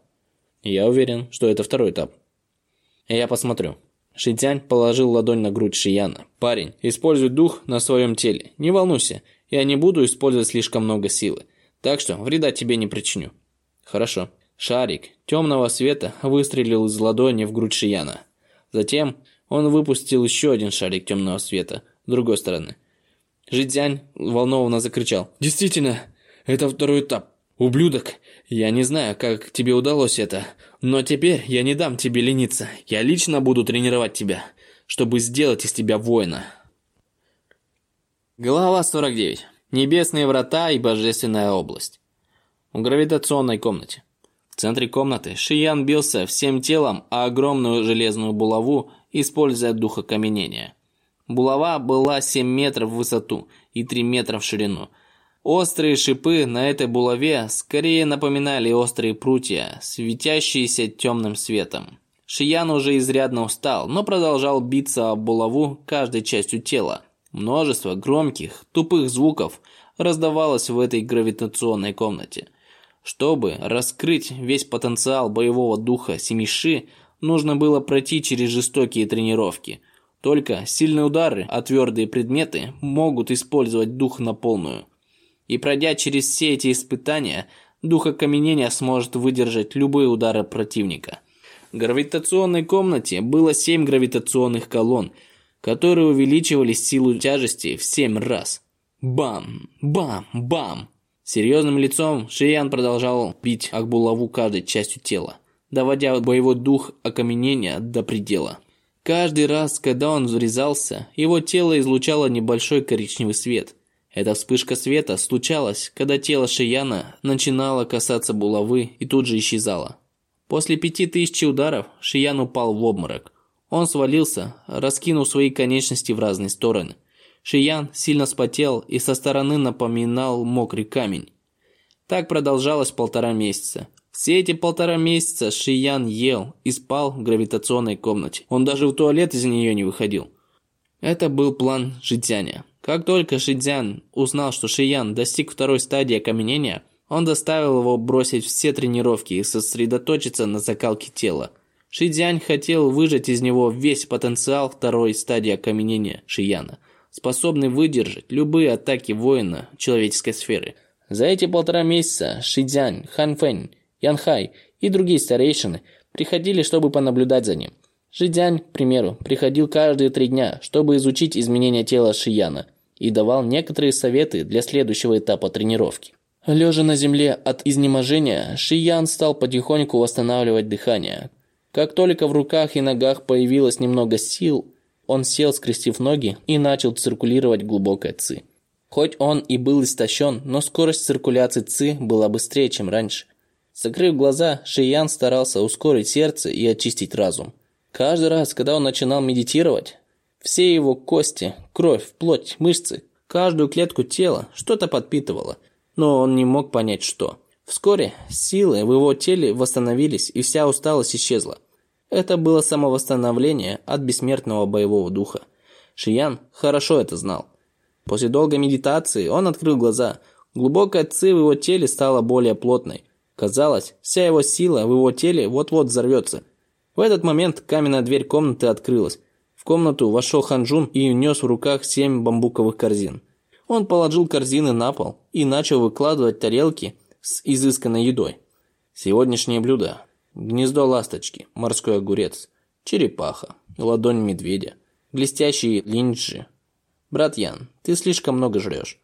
«Я уверен, что это второй этап». «Я посмотрю». Шитянь положил ладонь на грудь Шияна. «Парень, используй дух на своем теле. Не волнуйся, я не буду использовать слишком много силы, так что вреда тебе не причиню». «Хорошо». Шарик темного света выстрелил из ладони в грудь Шияна. Затем он выпустил еще один шарик темного света с другой стороны. Жидзянь волнованно закричал. «Действительно, это второй этап. Ублюдок, я не знаю, как тебе удалось это, но теперь я не дам тебе лениться. Я лично буду тренировать тебя, чтобы сделать из тебя воина». Глава 49. Небесные врата и божественная область. В гравитационной комнате. В центре комнаты Шиян бился всем телом о огромную железную булаву, используя дух окаменения. Булава была 7 метров в высоту и 3 метра в ширину. Острые шипы на этой булаве скорее напоминали острые прутья, светящиеся темным светом. Шиян уже изрядно устал, но продолжал биться об булаву каждой частью тела. Множество громких, тупых звуков раздавалось в этой гравитационной комнате – чтобы раскрыть весь потенциал боевого духа Семиши, нужно было пройти через жестокие тренировки. Только сильные удары, а твердые предметы могут использовать дух на полную. И пройдя через все эти испытания, дух окаменения сможет выдержать любые удары противника. В гравитационной комнате было семь гравитационных колонн, которые увеличивали силу тяжести в семь раз. Бам! Бам! Бам! Серьезным лицом Шиян продолжал бить Акбулаву каждой частью тела, доводя боевой дух окаменения до предела. Каждый раз, когда он врезался, его тело излучало небольшой коричневый свет. Эта вспышка света случалась, когда тело Шияна начинало касаться булавы и тут же исчезало. После пяти тысяч ударов Шиян упал в обморок. Он свалился, раскинув свои конечности в разные стороны. Шиян сильно спотел и со стороны напоминал мокрый камень. Так продолжалось полтора месяца. Все эти полтора месяца Шиян ел и спал в гравитационной комнате. Он даже в туалет из нее не выходил. Это был план Шидзяня. Как только Шидзян узнал, что Шиян достиг второй стадии окаменения, он заставил его бросить все тренировки и сосредоточиться на закалке тела. Шидзянь хотел выжать из него весь потенциал второй стадии окаменения Шияна – способный выдержать любые атаки воина человеческой сферы. За эти полтора месяца Шидзянь, Ханфэнь, Янхай и другие старейшины приходили, чтобы понаблюдать за ним. Шидзянь, к примеру, приходил каждые три дня, чтобы изучить изменения тела Шияна и давал некоторые советы для следующего этапа тренировки. Лежа на земле от изнеможения, Шиян стал потихоньку восстанавливать дыхание. Как только в руках и ногах появилось немного сил, он сел, скрестив ноги, и начал циркулировать глубокое ци. Хоть он и был истощен, но скорость циркуляции ци была быстрее, чем раньше. Закрыв глаза, Шиян старался ускорить сердце и очистить разум. Каждый раз, когда он начинал медитировать, все его кости, кровь, плоть, мышцы, каждую клетку тела что-то подпитывало, но он не мог понять что. Вскоре силы в его теле восстановились и вся усталость исчезла. Это было самовосстановление от бессмертного боевого духа. Шиян хорошо это знал. После долгой медитации он открыл глаза. Глубокая ци в его теле стала более плотной. Казалось, вся его сила в его теле вот-вот взорвется. В этот момент каменная дверь комнаты открылась. В комнату вошел Ханжун и нес в руках семь бамбуковых корзин. Он положил корзины на пол и начал выкладывать тарелки с изысканной едой. Сегодняшнее блюдо Гнездо ласточки, морской огурец, черепаха, ладонь медведя, блестящие линджи. Брат Ян, ты слишком много жрешь.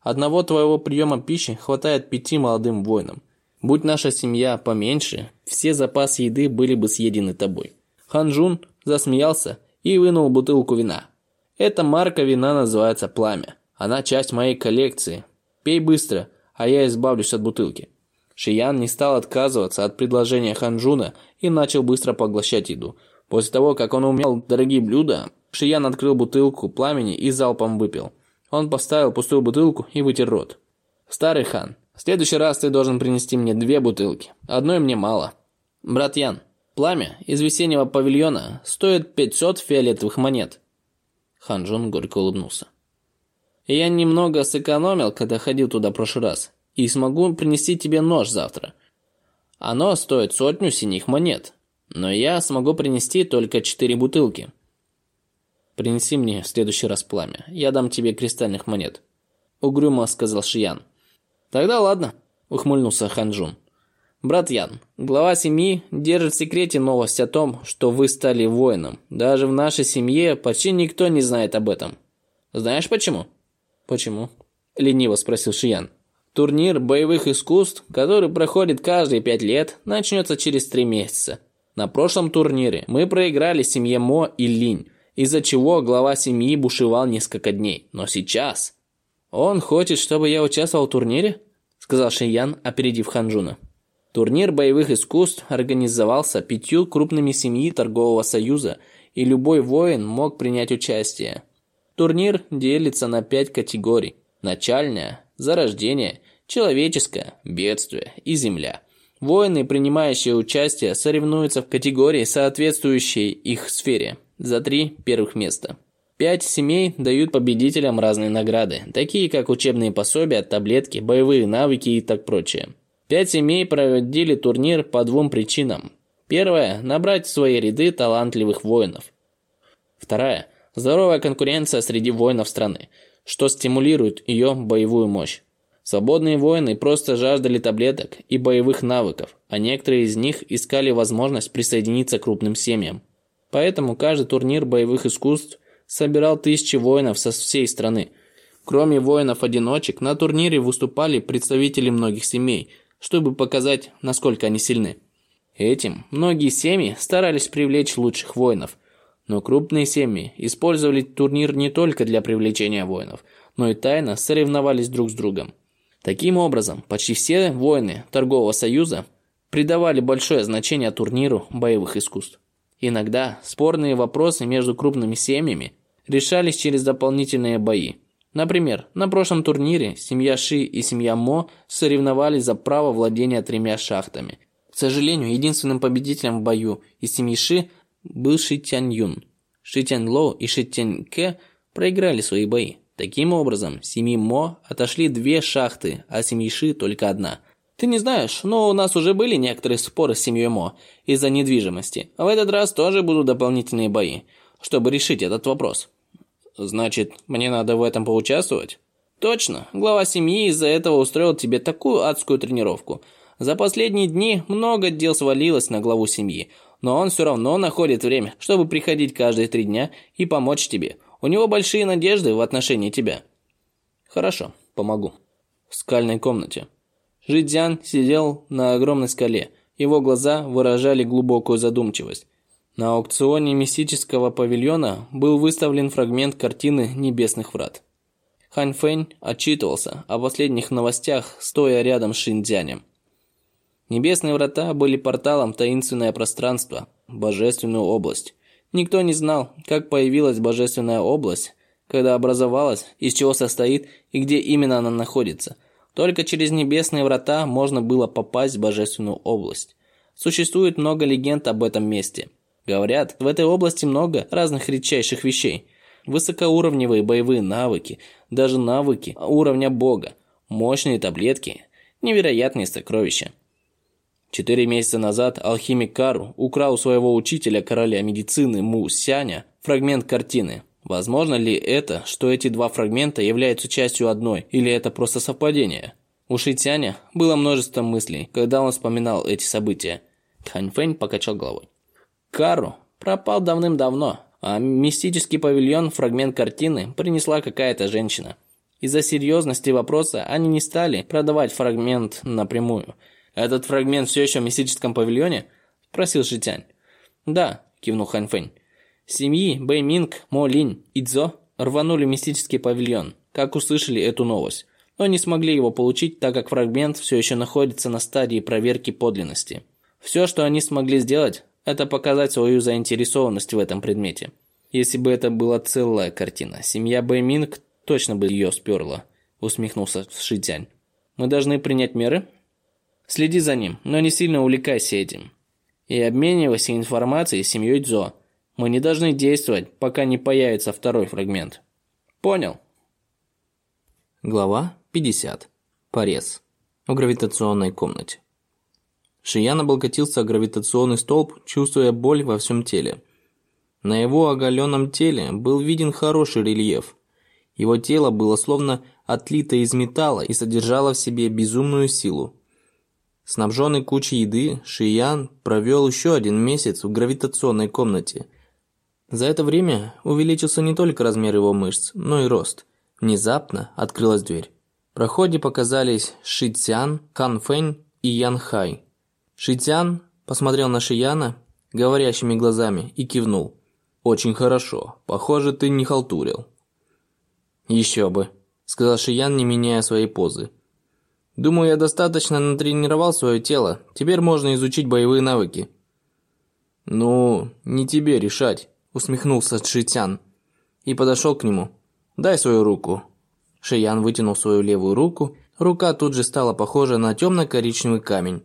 Одного твоего приема пищи хватает пяти молодым воинам. Будь наша семья поменьше, все запасы еды были бы съедены тобой. Ханжун засмеялся и вынул бутылку вина. Эта марка вина называется «Пламя». Она часть моей коллекции. Пей быстро, а я избавлюсь от бутылки. Шиян не стал отказываться от предложения Ханжуна и начал быстро поглощать еду. После того, как он умел дорогие блюда, Шиян открыл бутылку пламени и залпом выпил. Он поставил пустую бутылку и вытер рот. «Старый хан, в следующий раз ты должен принести мне две бутылки. Одной мне мало. Брат Ян, пламя из весеннего павильона стоит 500 фиолетовых монет». Хан Джун горько улыбнулся. «Я немного сэкономил, когда ходил туда в прошлый раз, и смогу принести тебе нож завтра. Оно стоит сотню синих монет, но я смогу принести только четыре бутылки. Принеси мне в следующий раз пламя, я дам тебе кристальных монет», – угрюмо сказал Шиян. «Тогда ладно», – ухмыльнулся Ханжун. «Брат Ян, глава семьи держит в секрете новость о том, что вы стали воином. Даже в нашей семье почти никто не знает об этом. Знаешь почему?» «Почему?» – лениво спросил Шиян. «Турнир боевых искусств, который проходит каждые пять лет, начнется через три месяца. На прошлом турнире мы проиграли семье Мо и Линь, из-за чего глава семьи бушевал несколько дней. Но сейчас...» «Он хочет, чтобы я участвовал в турнире?» сказал Шиян, опередив Ханжуна. Турнир боевых искусств организовался пятью крупными семьи торгового союза, и любой воин мог принять участие. Турнир делится на пять категорий: начальная, зарождение, человеческое, бедствие и земля. Воины, принимающие участие, соревнуются в категории, соответствующей их сфере, за три первых места. Пять семей дают победителям разные награды, такие как учебные пособия, таблетки, боевые навыки и так прочее. Пять семей проводили турнир по двум причинам. Первая – набрать в свои ряды талантливых воинов. Вторая – здоровая конкуренция среди воинов страны, что стимулирует ее боевую мощь. Свободные воины просто жаждали таблеток и боевых навыков, а некоторые из них искали возможность присоединиться к крупным семьям. Поэтому каждый турнир боевых искусств собирал тысячи воинов со всей страны. Кроме воинов-одиночек, на турнире выступали представители многих семей, чтобы показать, насколько они сильны. Этим многие семьи старались привлечь лучших воинов. Но крупные семьи использовали турнир не только для привлечения воинов, но и тайно соревновались друг с другом. Таким образом, почти все воины торгового союза придавали большое значение турниру боевых искусств. Иногда спорные вопросы между крупными семьями решались через дополнительные бои. Например, на прошлом турнире семья Ши и семья Мо соревновались за право владения тремя шахтами. К сожалению, единственным победителем в бою из семьи Ши был Ши Тянь Юн. Ши Тянь Ло и Ши Тянь Кэ проиграли свои бои. Таким образом, семьи Мо отошли две шахты, а семьи Ши только одна – ты не знаешь, но у нас уже были некоторые споры с семьей Мо из-за недвижимости. В этот раз тоже будут дополнительные бои, чтобы решить этот вопрос. Значит, мне надо в этом поучаствовать? Точно. Глава семьи из-за этого устроил тебе такую адскую тренировку. За последние дни много дел свалилось на главу семьи, но он все равно находит время, чтобы приходить каждые три дня и помочь тебе. У него большие надежды в отношении тебя. Хорошо, помогу. В скальной комнате. Жидзян сидел на огромной скале. Его глаза выражали глубокую задумчивость. На аукционе мистического павильона был выставлен фрагмент картины «Небесных врат». Хань Фэнь отчитывался о последних новостях, стоя рядом с Шиндзянем. Небесные врата были порталом таинственное пространство, божественную область. Никто не знал, как появилась божественная область, когда образовалась, из чего состоит и где именно она находится – только через небесные врата можно было попасть в божественную область. Существует много легенд об этом месте. Говорят, в этой области много разных редчайших вещей. Высокоуровневые боевые навыки, даже навыки уровня бога, мощные таблетки, невероятные сокровища. Четыре месяца назад алхимик Кару украл у своего учителя короля медицины Му Сяня фрагмент картины, Возможно ли это, что эти два фрагмента являются частью одной, или это просто совпадение? У Шитяня было множество мыслей, когда он вспоминал эти события. Хань Фэнь покачал головой. Кару пропал давным-давно, а мистический павильон, фрагмент картины, принесла какая-то женщина. Из-за серьезности вопроса они не стали продавать фрагмент напрямую. Этот фрагмент все еще в мистическом павильоне?» – спросил Шитянь. «Да», – кивнул Хань Фэнь. Семьи Бэйминг, Мо Линь и Цзо рванули в мистический павильон, как услышали эту новость, но не смогли его получить, так как фрагмент все еще находится на стадии проверки подлинности. Все, что они смогли сделать, это показать свою заинтересованность в этом предмете. Если бы это была целая картина, семья Бэйминг точно бы ее сперла, усмехнулся Шитянь. Мы должны принять меры? Следи за ним, но не сильно увлекайся этим. И обменивайся информацией с семьей Цзо. Мы не должны действовать, пока не появится второй фрагмент. Понял? Глава 50. Порез. В гравитационной комнате. Шиян облокотился о гравитационный столб, чувствуя боль во всем теле. На его оголенном теле был виден хороший рельеф. Его тело было словно отлито из металла и содержало в себе безумную силу. Снабженный кучей еды, Шиян провел еще один месяц в гравитационной комнате. За это время увеличился не только размер его мышц, но и рост. Внезапно открылась дверь. В проходе показались Ши Цян, Кан Фэнь и Ян Хай. Ши Цян посмотрел на Шияна говорящими глазами и кивнул. «Очень хорошо. Похоже, ты не халтурил». «Еще бы», – сказал Шиян, не меняя своей позы. «Думаю, я достаточно натренировал свое тело. Теперь можно изучить боевые навыки». «Ну, не тебе решать», – усмехнулся Шитян и подошел к нему. «Дай свою руку». Шиян вытянул свою левую руку. Рука тут же стала похожа на темно-коричневый камень.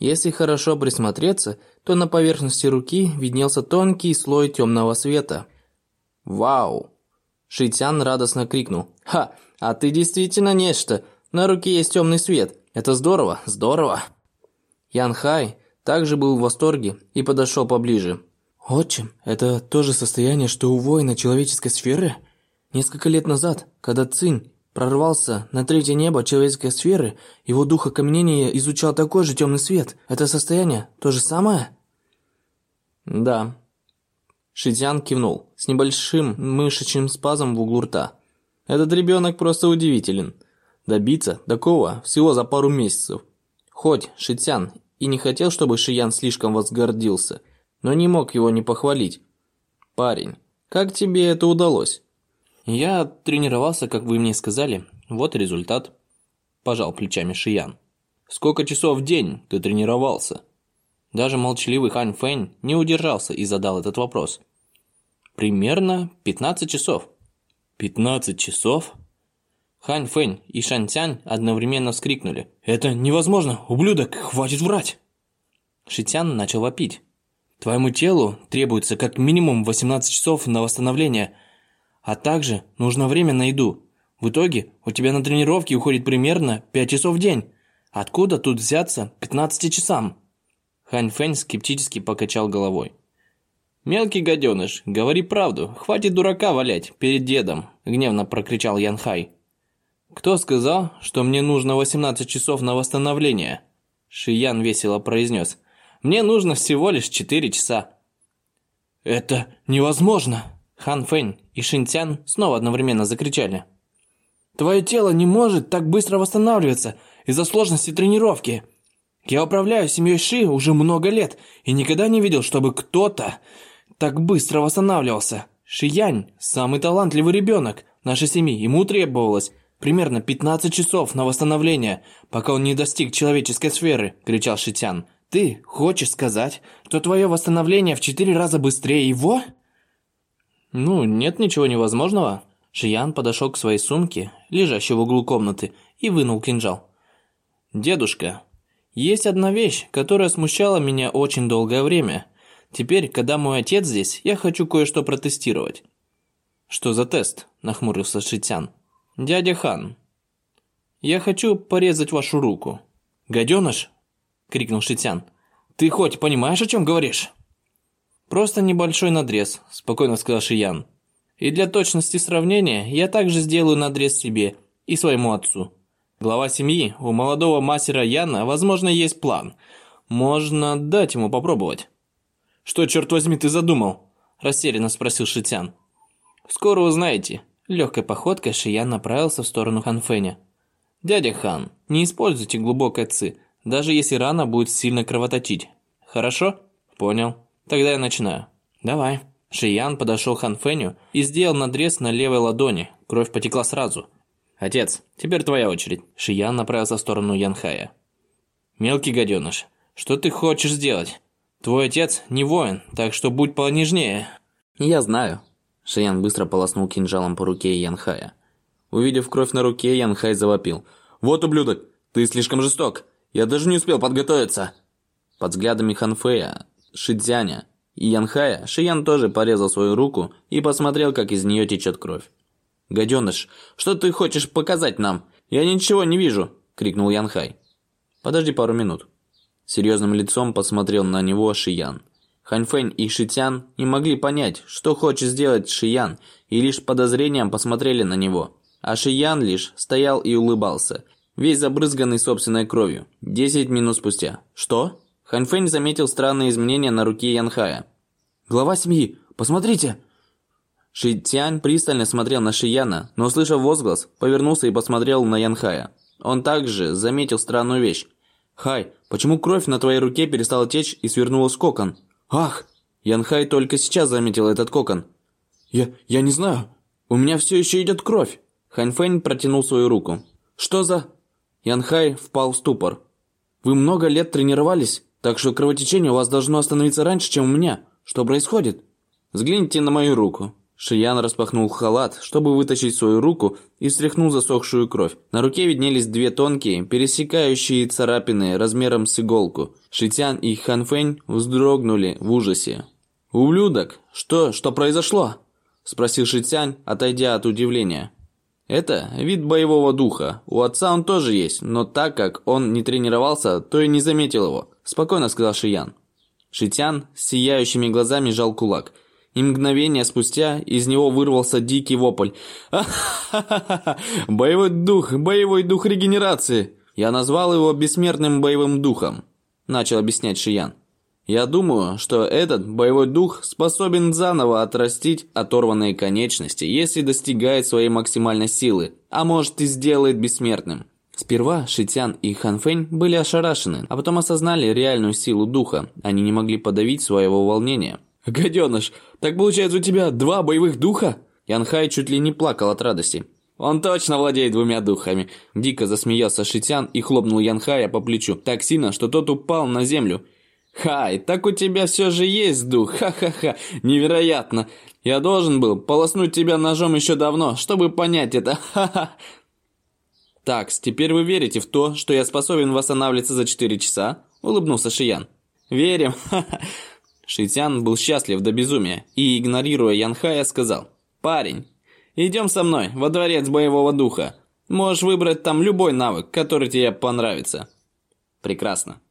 Если хорошо присмотреться, то на поверхности руки виднелся тонкий слой темного света. «Вау!» Шитян радостно крикнул. «Ха! А ты действительно нечто! На руке есть темный свет! Это здорово! Здорово!» Ян Хай также был в восторге и подошел поближе. «Отчим, это то же состояние, что у воина человеческой сферы? Несколько лет назад, когда Цинь прорвался на третье небо человеческой сферы, его дух окаменения изучал такой же темный свет. Это состояние то же самое?» «Да», Шитян кивнул, с небольшим мышечным спазом в углу рта. Этот ребенок просто удивителен. Добиться такого всего за пару месяцев. Хоть Шитян и не хотел, чтобы Шиян слишком возгордился, но не мог его не похвалить. «Парень, как тебе это удалось?» «Я тренировался, как вы мне сказали. Вот результат», – пожал плечами Шиян. «Сколько часов в день ты тренировался?» Даже молчаливый Хань Фэнь не удержался и задал этот вопрос. Примерно 15 часов. 15 часов? Хань Фэнь и Шан Цянь одновременно вскрикнули. «Это невозможно! Ублюдок! Хватит врать!» Шитян начал вопить. «Твоему телу требуется как минимум 18 часов на восстановление, а также нужно время на еду. В итоге у тебя на тренировке уходит примерно 5 часов в день. Откуда тут взяться 15 часам?» Хань Фэнь скептически покачал головой. «Мелкий гаденыш, говори правду, хватит дурака валять перед дедом», – гневно прокричал Ян Хай. «Кто сказал, что мне нужно 18 часов на восстановление?» Шиян весело произнес. «Мне нужно всего лишь 4 часа». «Это невозможно!» Хан Фэнь и Шинтян снова одновременно закричали. «Твое тело не может так быстро восстанавливаться из-за сложности тренировки. Я управляю семьей Ши уже много лет и никогда не видел, чтобы кто-то так быстро восстанавливался. Шиянь – самый талантливый ребенок нашей семьи. Ему требовалось примерно 15 часов на восстановление, пока он не достиг человеческой сферы», – кричал Шитян. «Ты хочешь сказать, что твое восстановление в 4 раза быстрее его?» «Ну, нет ничего невозможного». Шиян подошел к своей сумке, лежащей в углу комнаты, и вынул кинжал. «Дедушка, есть одна вещь, которая смущала меня очень долгое время – Теперь, когда мой отец здесь, я хочу кое-что протестировать». «Что за тест?» – нахмурился Шитян. «Дядя Хан, я хочу порезать вашу руку». «Гаденыш?» – крикнул Шитян. «Ты хоть понимаешь, о чем говоришь?» «Просто небольшой надрез», – спокойно сказал Шиян. «И для точности сравнения я также сделаю надрез себе и своему отцу. Глава семьи, у молодого мастера Яна, возможно, есть план. Можно дать ему попробовать». «Что, черт возьми, ты задумал?» – растерянно спросил Шитян. «Скоро узнаете». Легкой походкой Шиян направился в сторону Ханфэня. «Дядя Хан, не используйте глубокой ци. даже если рана будет сильно кровоточить. Хорошо? Понял. Тогда я начинаю. Давай. Шиян подошел к Хан Фэню и сделал надрез на левой ладони. Кровь потекла сразу. «Отец, теперь твоя очередь». Шиян направился в сторону Янхая. «Мелкий гаденыш, что ты хочешь сделать? Твой отец не воин, так что будь понежнее». «Я знаю». Шиян быстро полоснул кинжалом по руке Янхая. Увидев кровь на руке, Янхай завопил. «Вот ублюдок! Ты слишком жесток! Я даже не успел подготовиться!» Под взглядами Ханфея, Шидзяня и Янхая Шиян тоже порезал свою руку и посмотрел, как из нее течет кровь. «Гаденыш, что ты хочешь показать нам? Я ничего не вижу!» – крикнул Янхай. «Подожди пару минут». Серьезным лицом посмотрел на него Шиян. Ханьфэнь и Шитян не могли понять, что хочет сделать Шиян, и лишь подозрением посмотрели на него. А Шиян лишь стоял и улыбался, весь забрызганный собственной кровью. Десять минут спустя. «Что?» Ханьфэнь заметил странные изменения на руке Янхая. «Глава семьи, посмотрите!» Ши Тянь пристально смотрел на Шияна, но, услышав возглас, повернулся и посмотрел на Янхая. Он также заметил странную вещь. «Хай, почему кровь на твоей руке перестала течь и свернулась в кокон?» «Ах!» Янхай только сейчас заметил этот кокон. «Я... я не знаю. У меня все еще идет кровь!» Ханьфэнь протянул свою руку. «Что за...» Янхай впал в ступор. «Вы много лет тренировались, так что кровотечение у вас должно остановиться раньше, чем у меня. Что происходит?» «Взгляните на мою руку». Шиян распахнул халат, чтобы вытащить свою руку и встряхнул засохшую кровь. На руке виднелись две тонкие, пересекающие царапины размером с иголку. Шитян и Ханфэнь вздрогнули в ужасе. «Ублюдок! Что? Что произошло?» – спросил Шитянь, отойдя от удивления. Это вид боевого духа. У отца он тоже есть, но так как он не тренировался, то и не заметил его. Спокойно сказал Шиян. Шитян с сияющими глазами жал кулак. И мгновение спустя из него вырвался дикий вопль. Боевой дух, боевой дух регенерации. Я назвал его бессмертным боевым духом, начал объяснять Шиян. Я думаю, что этот боевой дух способен заново отрастить оторванные конечности, если достигает своей максимальной силы, а может и сделает бессмертным. Сперва Шитян и Ханфэнь были ошарашены, а потом осознали реальную силу духа. Они не могли подавить своего волнения. «Гаденыш, так получается у тебя два боевых духа?» Янхай чуть ли не плакал от радости. «Он точно владеет двумя духами!» Дико засмеялся Шитян и хлопнул Янхая по плечу так сильно, что тот упал на землю. Хай, так у тебя все же есть дух, ха-ха-ха, невероятно. Я должен был полоснуть тебя ножом еще давно, чтобы понять это, ха-ха. Так, теперь вы верите в то, что я способен восстанавливаться за 4 часа? Улыбнулся Шиян. Верим, ха-ха. Шитян был счастлив до безумия и, игнорируя Янхая, сказал. Парень, идем со мной во дворец боевого духа. Можешь выбрать там любой навык, который тебе понравится. Прекрасно.